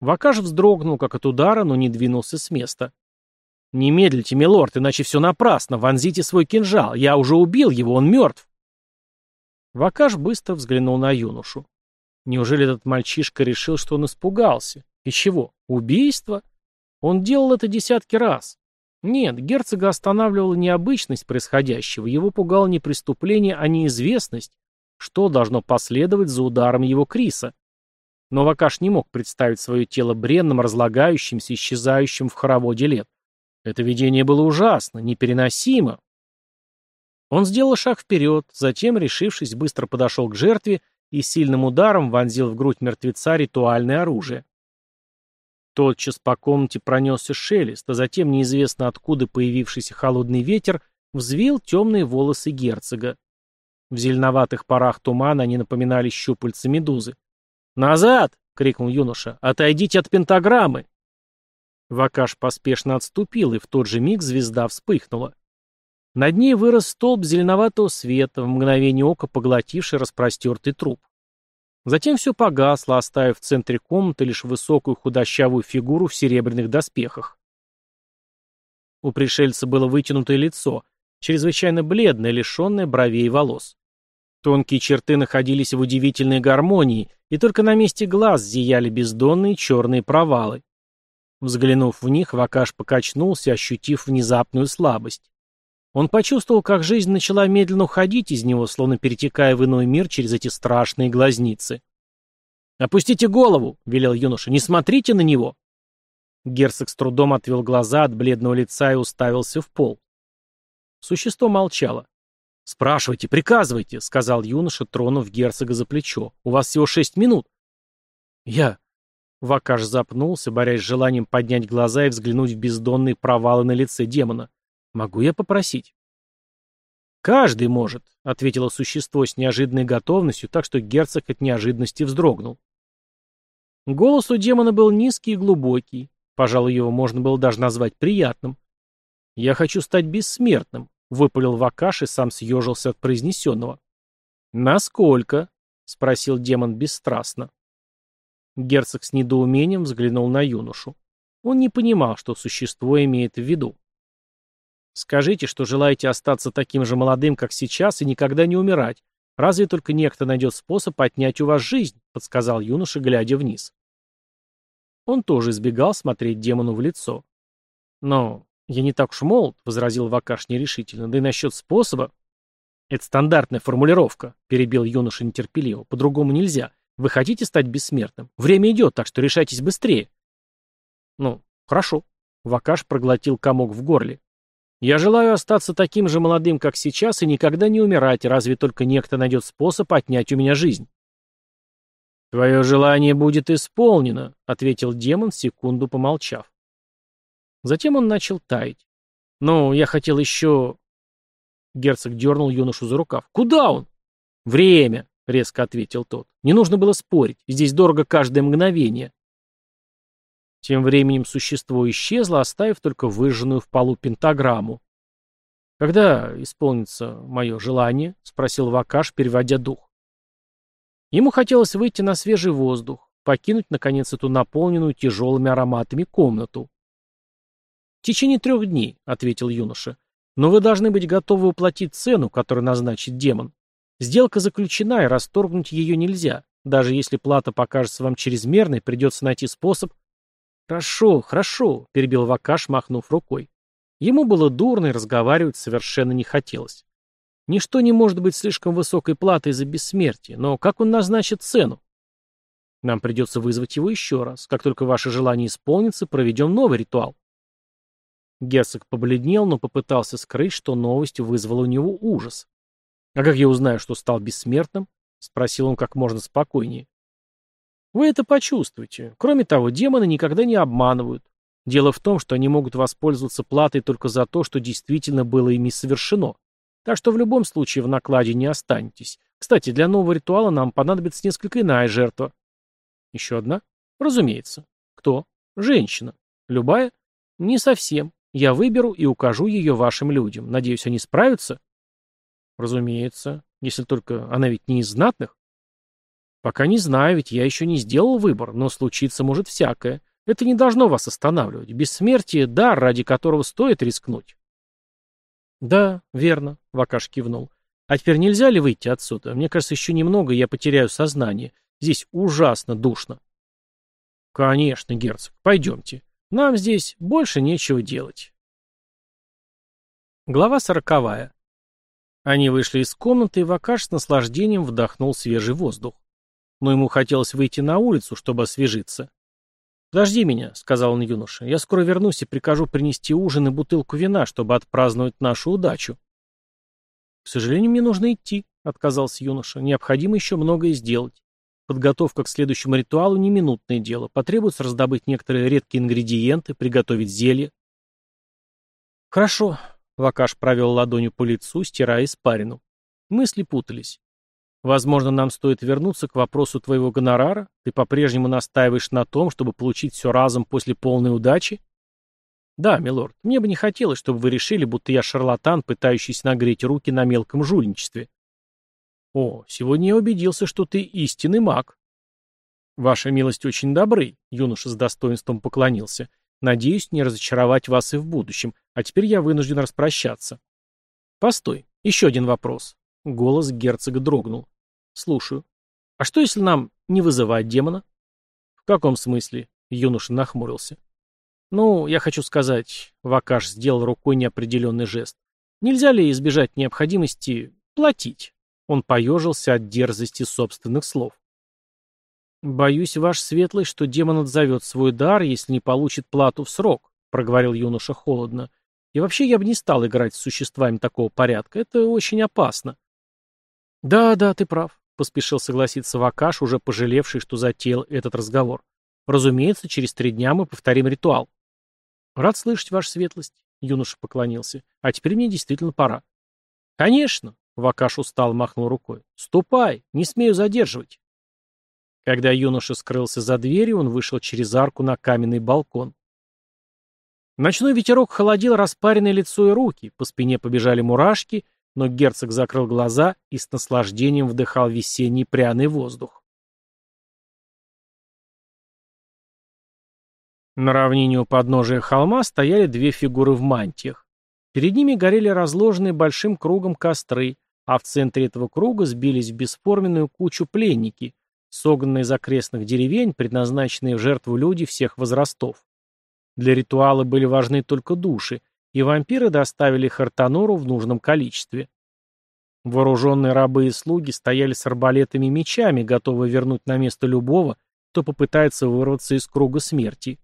Вакаш вздрогнул, как от удара, но не двинулся с места. «Не медлите, милорд, иначе все напрасно. Вонзите свой кинжал. Я уже убил его, он мертв!» Вакаш быстро взглянул на юношу. Неужели этот мальчишка решил, что он испугался? И чего? Убийство? Он делал это десятки раз. Нет, герцога останавливала необычность происходящего, его пугало не преступление, а неизвестность, что должно последовать за ударом его Криса. Но Вакаш не мог представить свое тело бренным, разлагающимся, исчезающим в хороводе лет. Это видение было ужасно, непереносимо. Он сделал шаг вперед, затем, решившись, быстро подошел к жертве и сильным ударом вонзил в грудь мертвеца ритуальное оружие. Тотчас по комнате пронесся шелест, а затем неизвестно откуда появившийся холодный ветер взвил темные волосы герцога. В зеленоватых парах тумана они напоминали щупальца медузы. «Назад!» — крикнул юноша. «Отойдите от пентаграммы!» Вакаш поспешно отступил, и в тот же миг звезда вспыхнула. Над ней вырос столб зеленоватого света, в мгновение ока поглотивший распростертый труп. Затем все погасло, оставив в центре комнаты лишь высокую худощавую фигуру в серебряных доспехах. У пришельца было вытянутое лицо, чрезвычайно бледное, лишенное бровей и волос. Тонкие черты находились в удивительной гармонии, и только на месте глаз зияли бездонные черные провалы. Взглянув в них, Вакаш покачнулся, ощутив внезапную слабость. Он почувствовал, как жизнь начала медленно уходить из него, словно перетекая в иной мир через эти страшные глазницы. «Опустите голову!» — велел юноша. «Не смотрите на него!» Герцог с трудом отвел глаза от бледного лица и уставился в пол. Существо молчало. «Спрашивайте, приказывайте», — сказал юноша, тронув герцога за плечо. «У вас всего шесть минут». «Я...» Вакаш запнулся, борясь с желанием поднять глаза и взглянуть в бездонные провалы на лице демона. Могу я попросить? Каждый может, ответило существо с неожиданной готовностью, так что герцог от неожиданности вздрогнул. Голос у демона был низкий и глубокий. Пожалуй, его можно было даже назвать приятным. «Я хочу стать бессмертным», — выпалил Вакаш и сам съежился от произнесенного. «Насколько?» — спросил демон бесстрастно. Герцог с недоумением взглянул на юношу. Он не понимал, что существо имеет в виду. Скажите, что желаете остаться таким же молодым, как сейчас, и никогда не умирать. Разве только некто найдет способ отнять у вас жизнь, подсказал юноша, глядя вниз. Он тоже избегал смотреть демону в лицо. Но я не так уж молод, возразил Вакаш нерешительно, да и насчет способа. Это стандартная формулировка, перебил юноша нетерпеливо. По-другому нельзя. Вы хотите стать бессмертным? Время идет, так что решайтесь быстрее. Ну, хорошо. Вакаш проглотил комок в горле. Я желаю остаться таким же молодым, как сейчас, и никогда не умирать, разве только некто найдет способ отнять у меня жизнь. «Твое желание будет исполнено», — ответил демон, секунду помолчав. Затем он начал таять. «Ну, я хотел еще...» Герцог дернул юношу за рукав. «Куда он?» «Время», — резко ответил тот. «Не нужно было спорить. Здесь дорого каждое мгновение. Тем временем существо исчезло, оставив только выжженную в полу пентаграмму. «Когда исполнится мое желание?» — спросил Вакаш, переводя дух. Ему хотелось выйти на свежий воздух, покинуть, наконец, эту наполненную тяжелыми ароматами комнату. «В течение трех дней», — ответил юноша. «Но вы должны быть готовы уплатить цену, которую назначит демон. Сделка заключена, и расторгнуть ее нельзя. Даже если плата покажется вам чрезмерной, придется найти способ...» «Хорошо, хорошо», — перебил Вакаш, махнув рукой. Ему было дурно и разговаривать совершенно не хотелось. Ничто не может быть слишком высокой платой за бессмертие, но как он назначит цену? Нам придется вызвать его еще раз. Как только ваше желание исполнится, проведем новый ритуал. Герцог побледнел, но попытался скрыть, что новость вызвала у него ужас. «А как я узнаю, что стал бессмертным?» — спросил он как можно спокойнее. «Вы это почувствуете. Кроме того, демоны никогда не обманывают. Дело в том, что они могут воспользоваться платой только за то, что действительно было ими совершено. Так что в любом случае в накладе не останетесь. Кстати, для нового ритуала нам понадобится несколько иная жертва. Еще одна? Разумеется. Кто? Женщина. Любая? Не совсем. Я выберу и укажу ее вашим людям. Надеюсь, они справятся? Разумеется. Если только она ведь не из знатных. Пока не знаю, ведь я еще не сделал выбор, но случиться может всякое. Это не должно вас останавливать. Бессмертие – дар, ради которого стоит рискнуть. «Да, верно», — Вакаш кивнул. «А теперь нельзя ли выйти отсюда? Мне кажется, еще немного, я потеряю сознание. Здесь ужасно душно». «Конечно, герцог, пойдемте. Нам здесь больше нечего делать». Глава сороковая. Они вышли из комнаты, и Вакаш с наслаждением вдохнул свежий воздух. Но ему хотелось выйти на улицу, чтобы освежиться. «Подожди меня», — сказал он юноше. «Я скоро вернусь и прикажу принести ужин и бутылку вина, чтобы отпраздновать нашу удачу». «К сожалению, мне нужно идти», — отказался юноша. «Необходимо еще многое сделать. Подготовка к следующему ритуалу — не минутное дело. Потребуется раздобыть некоторые редкие ингредиенты, приготовить зелье». «Хорошо», — Вакаш провел ладонью по лицу, стирая испарину. Мысли путались. Возможно, нам стоит вернуться к вопросу твоего гонорара? Ты по-прежнему настаиваешь на том, чтобы получить все разом после полной удачи? Да, милорд, мне бы не хотелось, чтобы вы решили, будто я шарлатан, пытающийся нагреть руки на мелком жульничестве. О, сегодня я убедился, что ты истинный маг. Ваша милость очень добры, юноша с достоинством поклонился. Надеюсь, не разочаровать вас и в будущем. А теперь я вынужден распрощаться. Постой, еще один вопрос. Голос герцога дрогнул. «Слушаю. А что, если нам не вызывать демона?» «В каком смысле?» — юноша нахмурился. «Ну, я хочу сказать...» — Вакаш сделал рукой неопределенный жест. «Нельзя ли избежать необходимости платить?» Он поежился от дерзости собственных слов. «Боюсь, ваш светлый, что демон отзовет свой дар, если не получит плату в срок», — проговорил юноша холодно. «И вообще я бы не стал играть с существами такого порядка. Это очень опасно». «Да, да, ты прав. — поспешил согласиться Вакаш, уже пожалевший, что затеял этот разговор. «Разумеется, через три дня мы повторим ритуал». «Рад слышать, ваша светлость», — юноша поклонился. «А теперь мне действительно пора». «Конечно», — Вакаш устал махнул рукой. «Ступай, не смею задерживать». Когда юноша скрылся за дверью, он вышел через арку на каменный балкон. Ночной ветерок холодил распаренное лицо и руки, по спине побежали мурашки — но герцог закрыл глаза и с наслаждением вдыхал весенний пряный воздух. На равнине у подножия холма стояли две фигуры в мантиях. Перед ними горели разложенные большим кругом костры, а в центре этого круга сбились в бесформенную кучу пленники, согнанные из окрестных деревень, предназначенные в жертву люди всех возрастов. Для ритуала были важны только души, и вампиры доставили Хартануру в нужном количестве. Вооруженные рабы и слуги стояли с арбалетами и мечами, готовые вернуть на место любого, кто попытается вырваться из круга смерти.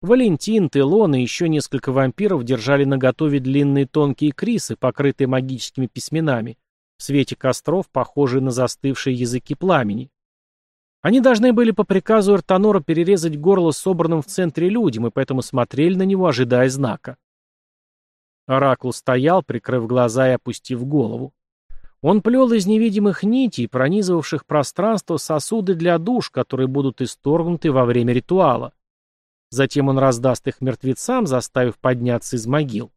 Валентин, Телон и еще несколько вампиров держали наготове длинные тонкие крисы, покрытые магическими письменами, в свете костров, похожие на застывшие языки пламени. Они должны были по приказу Эртанора перерезать горло собранным в центре людям, и поэтому смотрели на него, ожидая знака. Оракул стоял, прикрыв глаза и опустив голову. Он плел из невидимых нитей, пронизывавших пространство, сосуды для душ, которые будут исторгнуты во время ритуала. Затем он раздаст их мертвецам, заставив подняться из могил.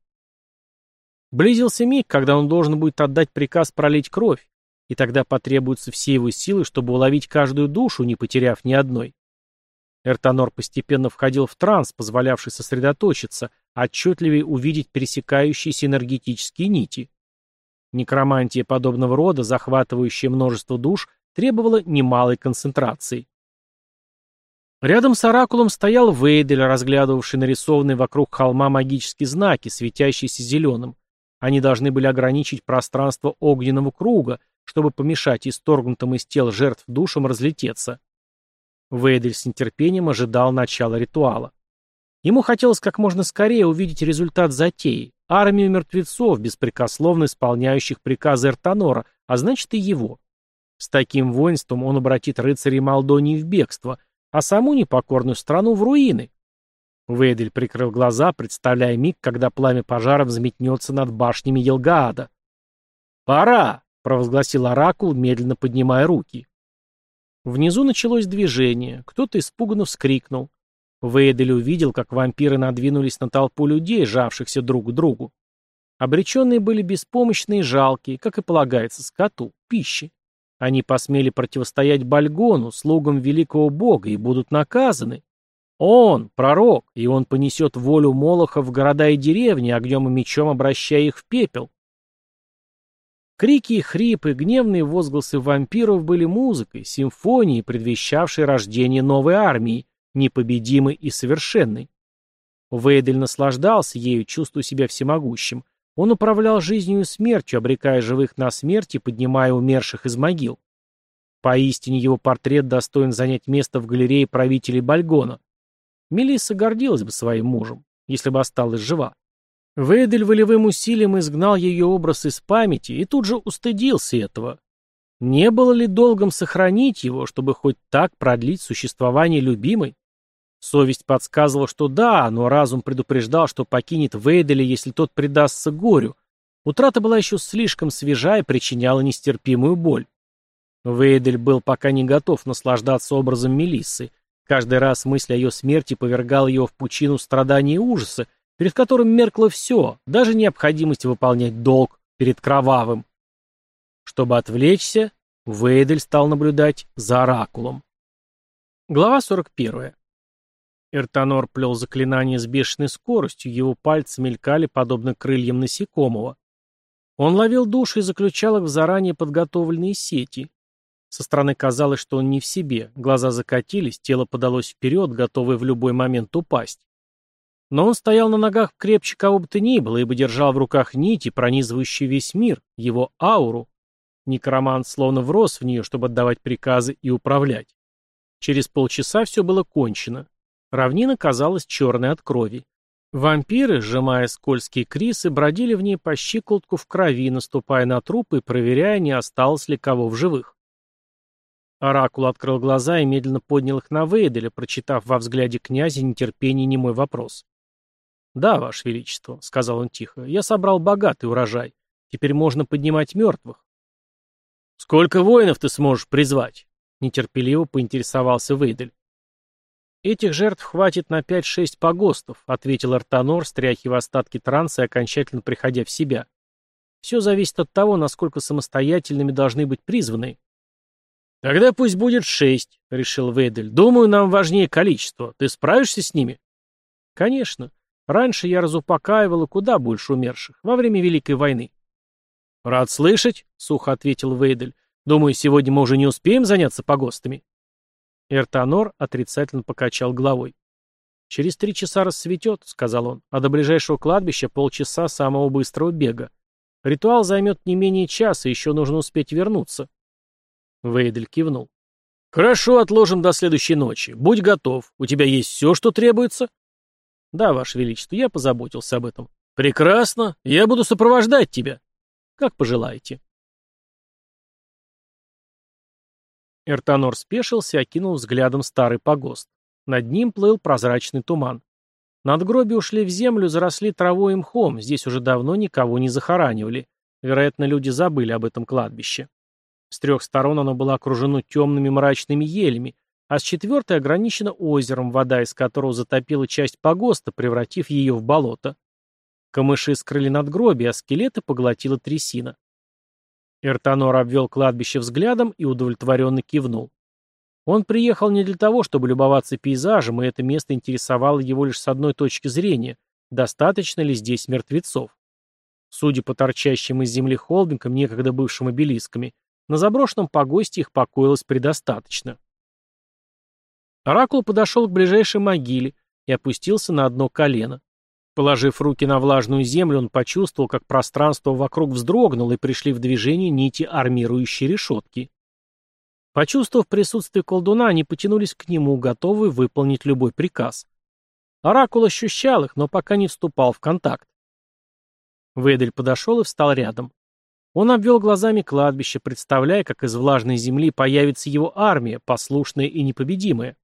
Близился миг, когда он должен будет отдать приказ пролить кровь, и тогда потребуются все его силы, чтобы уловить каждую душу, не потеряв ни одной. Эртонор постепенно входил в транс, позволявший сосредоточиться, отчетливее увидеть пересекающиеся энергетические нити. Некромантия подобного рода, захватывающая множество душ, требовала немалой концентрации. Рядом с оракулом стоял Вейдель, разглядывавший нарисованные вокруг холма магические знаки, светящиеся зеленым. Они должны были ограничить пространство огненного круга, чтобы помешать исторгнутым из тел жертв душам разлететься. Вейдель с нетерпением ожидал начала ритуала. Ему хотелось как можно скорее увидеть результат затеи, армию мертвецов, беспрекословно исполняющих приказы Эртонора, а значит и его. С таким воинством он обратит рыцарей Молдонии в бегство, а саму непокорную страну в руины. Вейдель прикрыл глаза, представляя миг, когда пламя пожара взметнется над башнями Елгаада. «Пора!» — провозгласил Оракул, медленно поднимая руки. Внизу началось движение, кто-то испуганно вскрикнул. Вейдель увидел, как вампиры надвинулись на толпу людей, жавшихся друг к другу. Обреченные были беспомощные и жалкие, как и полагается скоту, пищи. Они посмели противостоять Бальгону, слугам великого бога, и будут наказаны. Он, пророк, и он понесет волю Молоха в города и деревни, огнем и мечом обращая их в пепел. Крики, хрипы, гневные возгласы вампиров были музыкой, симфонией, предвещавшей рождение новой армии, непобедимой и совершенной. Вейдель наслаждался ею, чувствуя себя всемогущим. Он управлял жизнью и смертью, обрекая живых на смерть и поднимая умерших из могил. Поистине его портрет достоин занять место в галерее правителей Бальгона. Мелисса гордилась бы своим мужем, если бы осталась жива. Вейдель волевым усилием изгнал ее образ из памяти и тут же устыдился этого. Не было ли долгом сохранить его, чтобы хоть так продлить существование любимой? Совесть подсказывала, что да, но разум предупреждал, что покинет Вейделя, если тот предастся горю. Утрата была еще слишком свежа и причиняла нестерпимую боль. Вейдель был пока не готов наслаждаться образом Мелиссы. Каждый раз мысль о ее смерти повергала его в пучину страданий и ужаса, перед которым меркло все, даже необходимость выполнять долг перед кровавым. Чтобы отвлечься, Вейдель стал наблюдать за оракулом. Глава 41. Эртонор плел заклинание с бешеной скоростью, его пальцы мелькали, подобно крыльям насекомого. Он ловил души и заключал их в заранее подготовленные сети. Со стороны казалось, что он не в себе, глаза закатились, тело подалось вперед, готовое в любой момент упасть. Но он стоял на ногах крепче кого бы то ни было, ибо держал в руках нити, пронизывающие весь мир, его ауру. Некромант словно врос в нее, чтобы отдавать приказы и управлять. Через полчаса все было кончено. Равнина казалась черной от крови. Вампиры, сжимая скользкие крисы, бродили в ней по щиколотку в крови, наступая на трупы и проверяя, не осталось ли кого в живых. Оракул открыл глаза и медленно поднял их на Вейделя, прочитав во взгляде князя нетерпение немой вопрос. «Да, Ваше Величество», — сказал он тихо, — «я собрал богатый урожай. Теперь можно поднимать мертвых». «Сколько воинов ты сможешь призвать?» — нетерпеливо поинтересовался Вейдель. «Этих жертв хватит на пять-шесть погостов», — ответил Артанор, стряхивая остатки транса и окончательно приходя в себя. «Все зависит от того, насколько самостоятельными должны быть призванные». «Тогда пусть будет шесть», — решил Вейдель. «Думаю, нам важнее количество. Ты справишься с ними?» «Конечно. Раньше я разупокаивал и куда больше умерших, во время Великой войны. «Рад слышать», — сухо ответил Вейдель. «Думаю, сегодня мы уже не успеем заняться погостами». Эртонор отрицательно покачал головой. «Через три часа рассветет», — сказал он, — «а до ближайшего кладбища полчаса самого быстрого бега. Ритуал займет не менее часа, еще нужно успеть вернуться». Вейдель кивнул. «Хорошо, отложим до следующей ночи. Будь готов. У тебя есть все, что требуется?» Да, Ваше Величество, я позаботился об этом. Прекрасно. Я буду сопровождать тебя. Как пожелаете. Эртонор спешился окинул взглядом старый погост. Над ним плыл прозрачный туман. Надгробия ушли в землю, заросли травой и мхом, здесь уже давно никого не захоранивали. Вероятно, люди забыли об этом кладбище. С трех сторон оно было окружено темными мрачными елями, а с четвертой ограничена озером, вода из которого затопила часть погоста, превратив ее в болото. Камыши скрыли надгробие, а скелеты поглотила трясина. Эртанор обвел кладбище взглядом и удовлетворенно кивнул. Он приехал не для того, чтобы любоваться пейзажем, и это место интересовало его лишь с одной точки зрения – достаточно ли здесь мертвецов. Судя по торчащим из земли холдингам, некогда бывшим обелисками, на заброшенном погосте их покоилось предостаточно. Оракул подошел к ближайшей могиле и опустился на одно колено. Положив руки на влажную землю, он почувствовал, как пространство вокруг вздрогнуло и пришли в движение нити армирующей решетки. Почувствовав присутствие колдуна, они потянулись к нему, готовые выполнить любой приказ. Оракул ощущал их, но пока не вступал в контакт. Ведель подошел и встал рядом. Он обвел глазами кладбище, представляя, как из влажной земли появится его армия, послушная и непобедимая.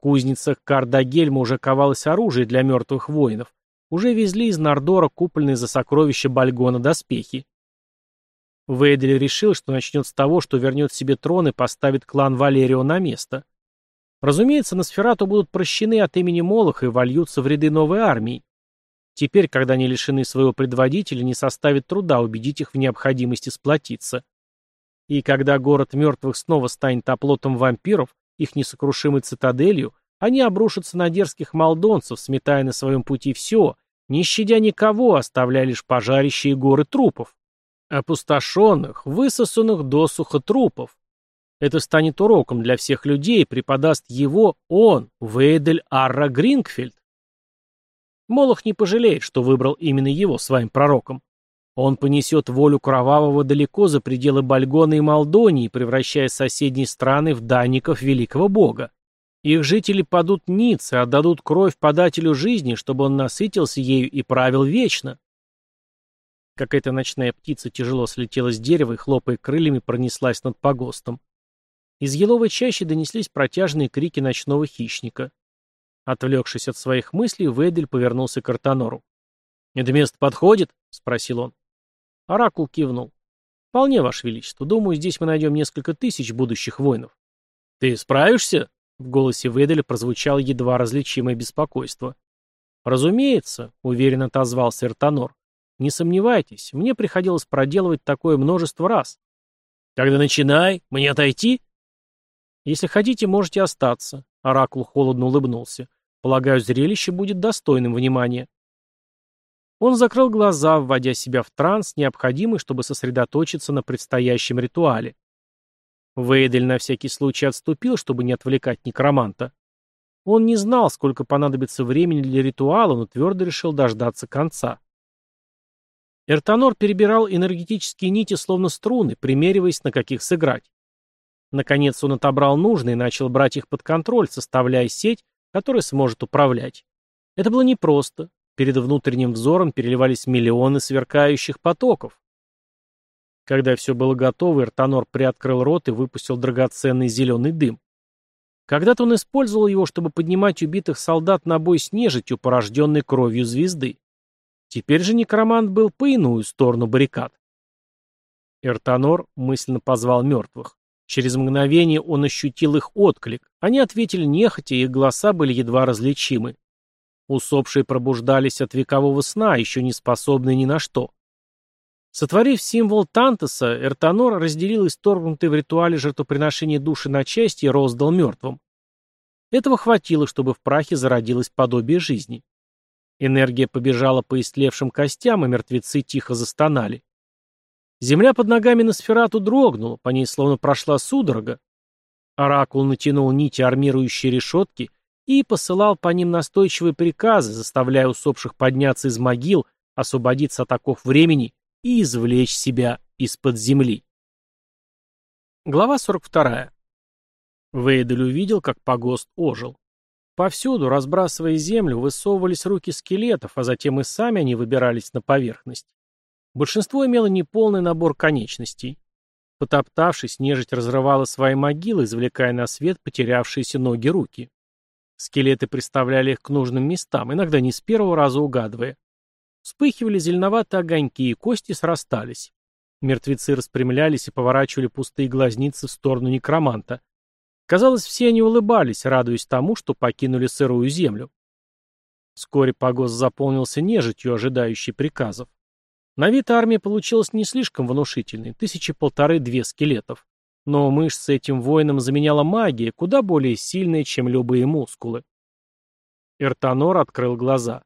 Кузницах Кардагельма уже ковалось оружие для мертвых воинов, уже везли из Нордора купленные за сокровища Бальгона доспехи. Вейдель решил, что начнет с того, что вернет себе трон и поставит клан Валерио на место. Разумеется, на Сферату будут прощены от имени Молоха и вольются в ряды новой армии. Теперь, когда они лишены своего предводителя, не составит труда убедить их в необходимости сплотиться. И когда город мертвых снова станет оплотом вампиров, их несокрушимой цитаделью, они обрушатся на дерзких молдонцев, сметая на своем пути все, не щадя никого, оставляя лишь пожарищие горы трупов. Опустошенных, высосанных досуха трупов. Это станет уроком для всех людей, преподаст его он, Вейдель Арра Грингфельд. Молох не пожалеет, что выбрал именно его своим пророком. Он понесет волю кровавого далеко за пределы Бальгона и Молдонии, превращая соседние страны в данников великого бога. Их жители падут ниц и отдадут кровь подателю жизни, чтобы он насытился ею и правил вечно. Какая-то ночная птица тяжело слетела с дерева и, хлопая крыльями, пронеслась над погостом. Из еловой чащи донеслись протяжные крики ночного хищника. Отвлекшись от своих мыслей, Вейдель повернулся к Артанору. «Это место подходит?» — спросил он. Оракул кивнул. «Вполне, Ваше Величество. Думаю, здесь мы найдем несколько тысяч будущих воинов». «Ты справишься?» В голосе Веделя прозвучало едва различимое беспокойство. «Разумеется», — уверенно отозвался Эртанор. «Не сомневайтесь, мне приходилось проделывать такое множество раз». «Тогда начинай. Мне отойти?» «Если хотите, можете остаться», — Оракул холодно улыбнулся. «Полагаю, зрелище будет достойным внимания». Он закрыл глаза, вводя себя в транс, необходимый, чтобы сосредоточиться на предстоящем ритуале. Вейдель на всякий случай отступил, чтобы не отвлекать некроманта. Он не знал, сколько понадобится времени для ритуала, но твердо решил дождаться конца. Эртонор перебирал энергетические нити словно струны, примериваясь, на каких сыграть. Наконец он отобрал нужные и начал брать их под контроль, составляя сеть, которой сможет управлять. Это было непросто. Перед внутренним взором переливались миллионы сверкающих потоков. Когда все было готово, Иртанор приоткрыл рот и выпустил драгоценный зеленый дым. Когда-то он использовал его, чтобы поднимать убитых солдат на бой с нежитью, порожденной кровью звезды. Теперь же некромант был по иную сторону баррикад. Эртанор мысленно позвал мертвых. Через мгновение он ощутил их отклик. Они ответили нехотя, их голоса были едва различимы. Усопшие пробуждались от векового сна, еще не способные ни на что. Сотворив символ Тантоса, Эртанор разделил исторгнутые в ритуале жертвоприношения души на части и роздал мертвым. Этого хватило, чтобы в прахе зародилось подобие жизни. Энергия побежала по истлевшим костям, и мертвецы тихо застонали. Земля под ногами на сферату дрогнула, по ней словно прошла судорога. Оракул натянул нити армирующей решетки и посылал по ним настойчивые приказы, заставляя усопших подняться из могил, освободиться от оков времени и извлечь себя из-под земли. Глава 42. Вейдель увидел, как погост ожил. Повсюду, разбрасывая землю, высовывались руки скелетов, а затем и сами они выбирались на поверхность. Большинство имело неполный набор конечностей. Потоптавшись, нежить разрывала свои могилы, извлекая на свет потерявшиеся ноги руки. Скелеты приставляли их к нужным местам, иногда не с первого раза угадывая. Вспыхивали зеленоватые огоньки, и кости срастались. Мертвецы распрямлялись и поворачивали пустые глазницы в сторону некроманта. Казалось, все они улыбались, радуясь тому, что покинули сырую землю. Вскоре погост заполнился нежитью, ожидающей приказов. На вид армия получилась не слишком внушительной, тысячи полторы-две скелетов. Но мышцы этим воинам заменяла магия, куда более сильная, чем любые мускулы. Эртанор открыл глаза.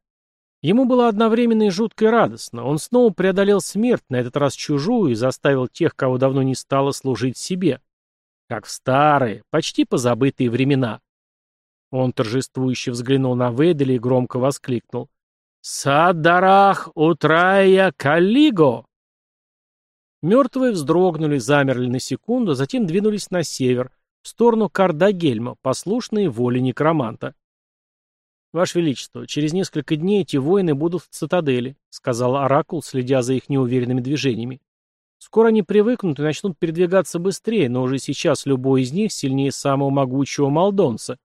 Ему было одновременно и жутко и радостно. Он снова преодолел смерть, на этот раз чужую, и заставил тех, кого давно не стало, служить себе. Как в старые, почти позабытые времена. Он торжествующе взглянул на Вейделя и громко воскликнул. «Садарах утрая калиго!» Мертвые вздрогнули, замерли на секунду, затем двинулись на север, в сторону Кардагельма, послушные воле некроманта. «Ваше Величество, через несколько дней эти воины будут в цитадели», сказал Оракул, следя за их неуверенными движениями. «Скоро они привыкнут и начнут передвигаться быстрее, но уже сейчас любой из них сильнее самого могучего молдонца».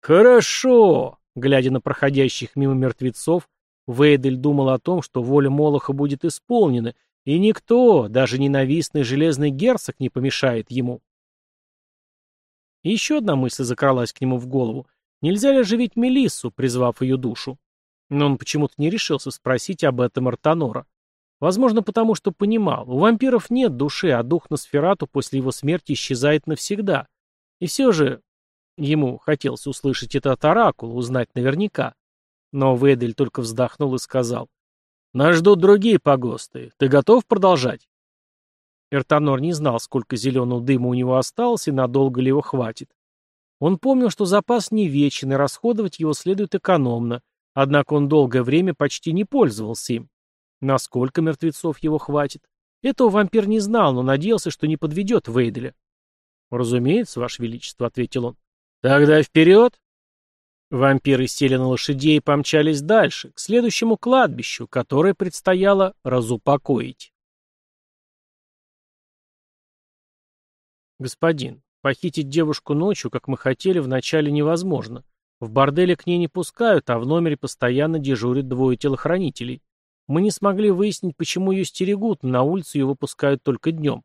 «Хорошо!» Глядя на проходящих мимо мертвецов, Вейдель думал о том, что воля Молоха будет исполнена, и никто, даже ненавистный железный герцог, не помешает ему. Еще одна мысль закралась к нему в голову. Нельзя ли оживить Мелиссу, призвав ее душу? Но он почему-то не решился спросить об этом Артанора. Возможно, потому что понимал, у вампиров нет души, а дух Носферату после его смерти исчезает навсегда. И все же ему хотелось услышать это от Оракула, узнать наверняка. Но Ведель только вздохнул и сказал, «Нас ждут другие погосты. Ты готов продолжать?» Эртанор не знал, сколько зеленого дыма у него осталось и надолго ли его хватит. Он помнил, что запас не вечен, и расходовать его следует экономно, однако он долгое время почти не пользовался им. Насколько мертвецов его хватит? Этого вампир не знал, но надеялся, что не подведет Вейделя. «Разумеется, Ваше Величество», — ответил он. «Тогда вперед!» Вампиры сели на лошадей и помчались дальше, к следующему кладбищу, которое предстояло разупокоить. «Господин, Похитить девушку ночью, как мы хотели, вначале невозможно. В борделе к ней не пускают, а в номере постоянно дежурят двое телохранителей. Мы не смогли выяснить, почему ее стерегут, но на улицу ее выпускают только днем.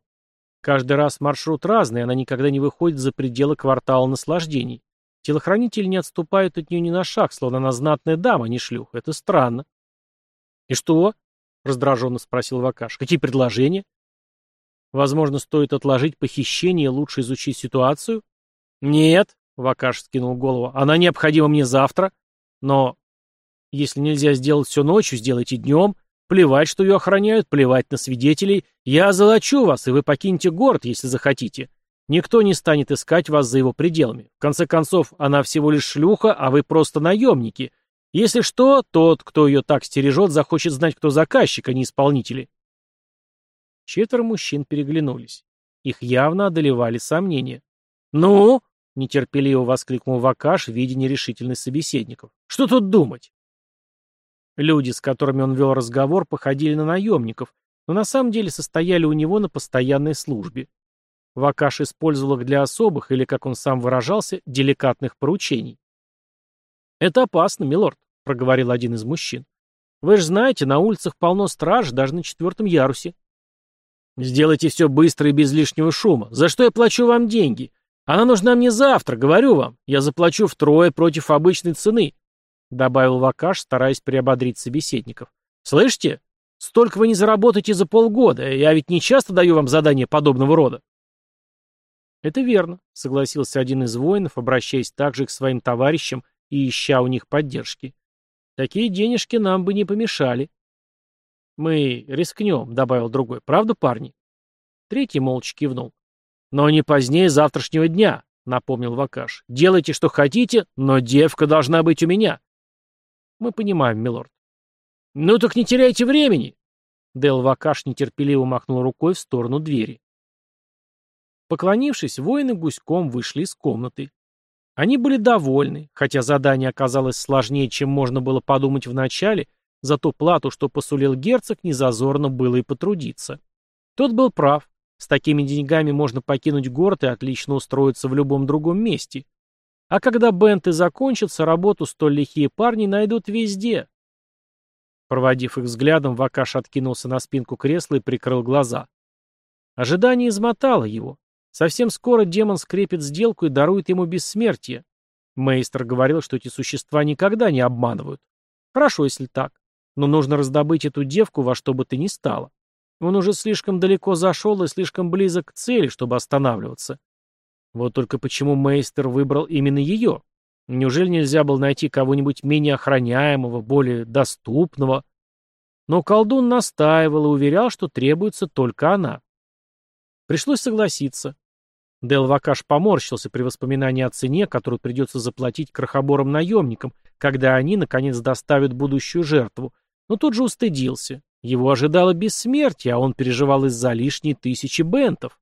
Каждый раз маршрут разный, она никогда не выходит за пределы квартала наслаждений. Телохранители не отступают от нее ни на шаг, словно она знатная дама, а не шлюха. Это странно. — И что? — раздраженно спросил Вакаш. — Какие предложения? Возможно, стоит отложить похищение и лучше изучить ситуацию? Нет, Вакаш скинул голову, она необходима мне завтра. Но если нельзя сделать все ночью, сделайте днем. Плевать, что ее охраняют, плевать на свидетелей. Я золочу вас, и вы покинете город, если захотите. Никто не станет искать вас за его пределами. В конце концов, она всего лишь шлюха, а вы просто наемники. Если что, тот, кто ее так стережет, захочет знать, кто заказчик, а не исполнители. Четверо мужчин переглянулись. Их явно одолевали сомнения. «Ну?» — нетерпеливо воскликнул Вакаш, видя нерешительность собеседников. «Что тут думать?» Люди, с которыми он вел разговор, походили на наемников, но на самом деле состояли у него на постоянной службе. Вакаш использовал их для особых, или, как он сам выражался, деликатных поручений. «Это опасно, милорд», — проговорил один из мужчин. «Вы же знаете, на улицах полно страж, даже на четвертом ярусе. Сделайте все быстро и без лишнего шума. За что я плачу вам деньги? Она нужна мне завтра, говорю вам. Я заплачу втрое против обычной цены», — добавил Вакаш, стараясь приободрить собеседников. «Слышите? Столько вы не заработаете за полгода. Я ведь не часто даю вам задания подобного рода». «Это верно», — согласился один из воинов, обращаясь также к своим товарищам и ища у них поддержки. «Такие денежки нам бы не помешали». «Мы рискнем», — добавил другой. «Правда, парни?» Третий молча кивнул. «Но не позднее завтрашнего дня», — напомнил Вакаш. «Делайте, что хотите, но девка должна быть у меня». «Мы понимаем, милорд». «Ну так не теряйте времени!» Дел Вакаш нетерпеливо махнул рукой в сторону двери. Поклонившись, воины гуськом вышли из комнаты. Они были довольны, хотя задание оказалось сложнее, чем можно было подумать вначале, за ту плату, что посулил герцог, незазорно было и потрудиться. Тот был прав. С такими деньгами можно покинуть город и отлично устроиться в любом другом месте. А когда бенты закончатся, работу столь лихие парни найдут везде. Проводив их взглядом, Вакаш откинулся на спинку кресла и прикрыл глаза. Ожидание измотало его. Совсем скоро демон скрепит сделку и дарует ему бессмертие. Мейстер говорил, что эти существа никогда не обманывают. Хорошо, если так. Но нужно раздобыть эту девку во что бы то ни стало. Он уже слишком далеко зашел и слишком близок к цели, чтобы останавливаться. Вот только почему Мейстер выбрал именно ее? Неужели нельзя было найти кого-нибудь менее охраняемого, более доступного? Но колдун настаивал и уверял, что требуется только она. Пришлось согласиться. Дел Вакаш поморщился при воспоминании о цене, которую придется заплатить крохоборым наемникам, когда они, наконец, доставят будущую жертву, но тут же устыдился. Его ожидало бессмертие, а он переживал из-за лишней тысячи бентов.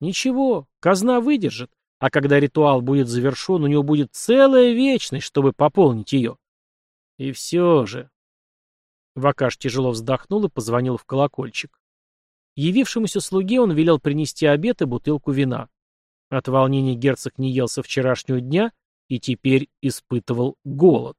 Ничего, казна выдержит, а когда ритуал будет завершен, у него будет целая вечность, чтобы пополнить ее. И все же... Вакаш тяжело вздохнул и позвонил в колокольчик. Явившемуся слуге он велел принести обед и бутылку вина. От волнения герцог не ел со вчерашнего дня и теперь испытывал голод.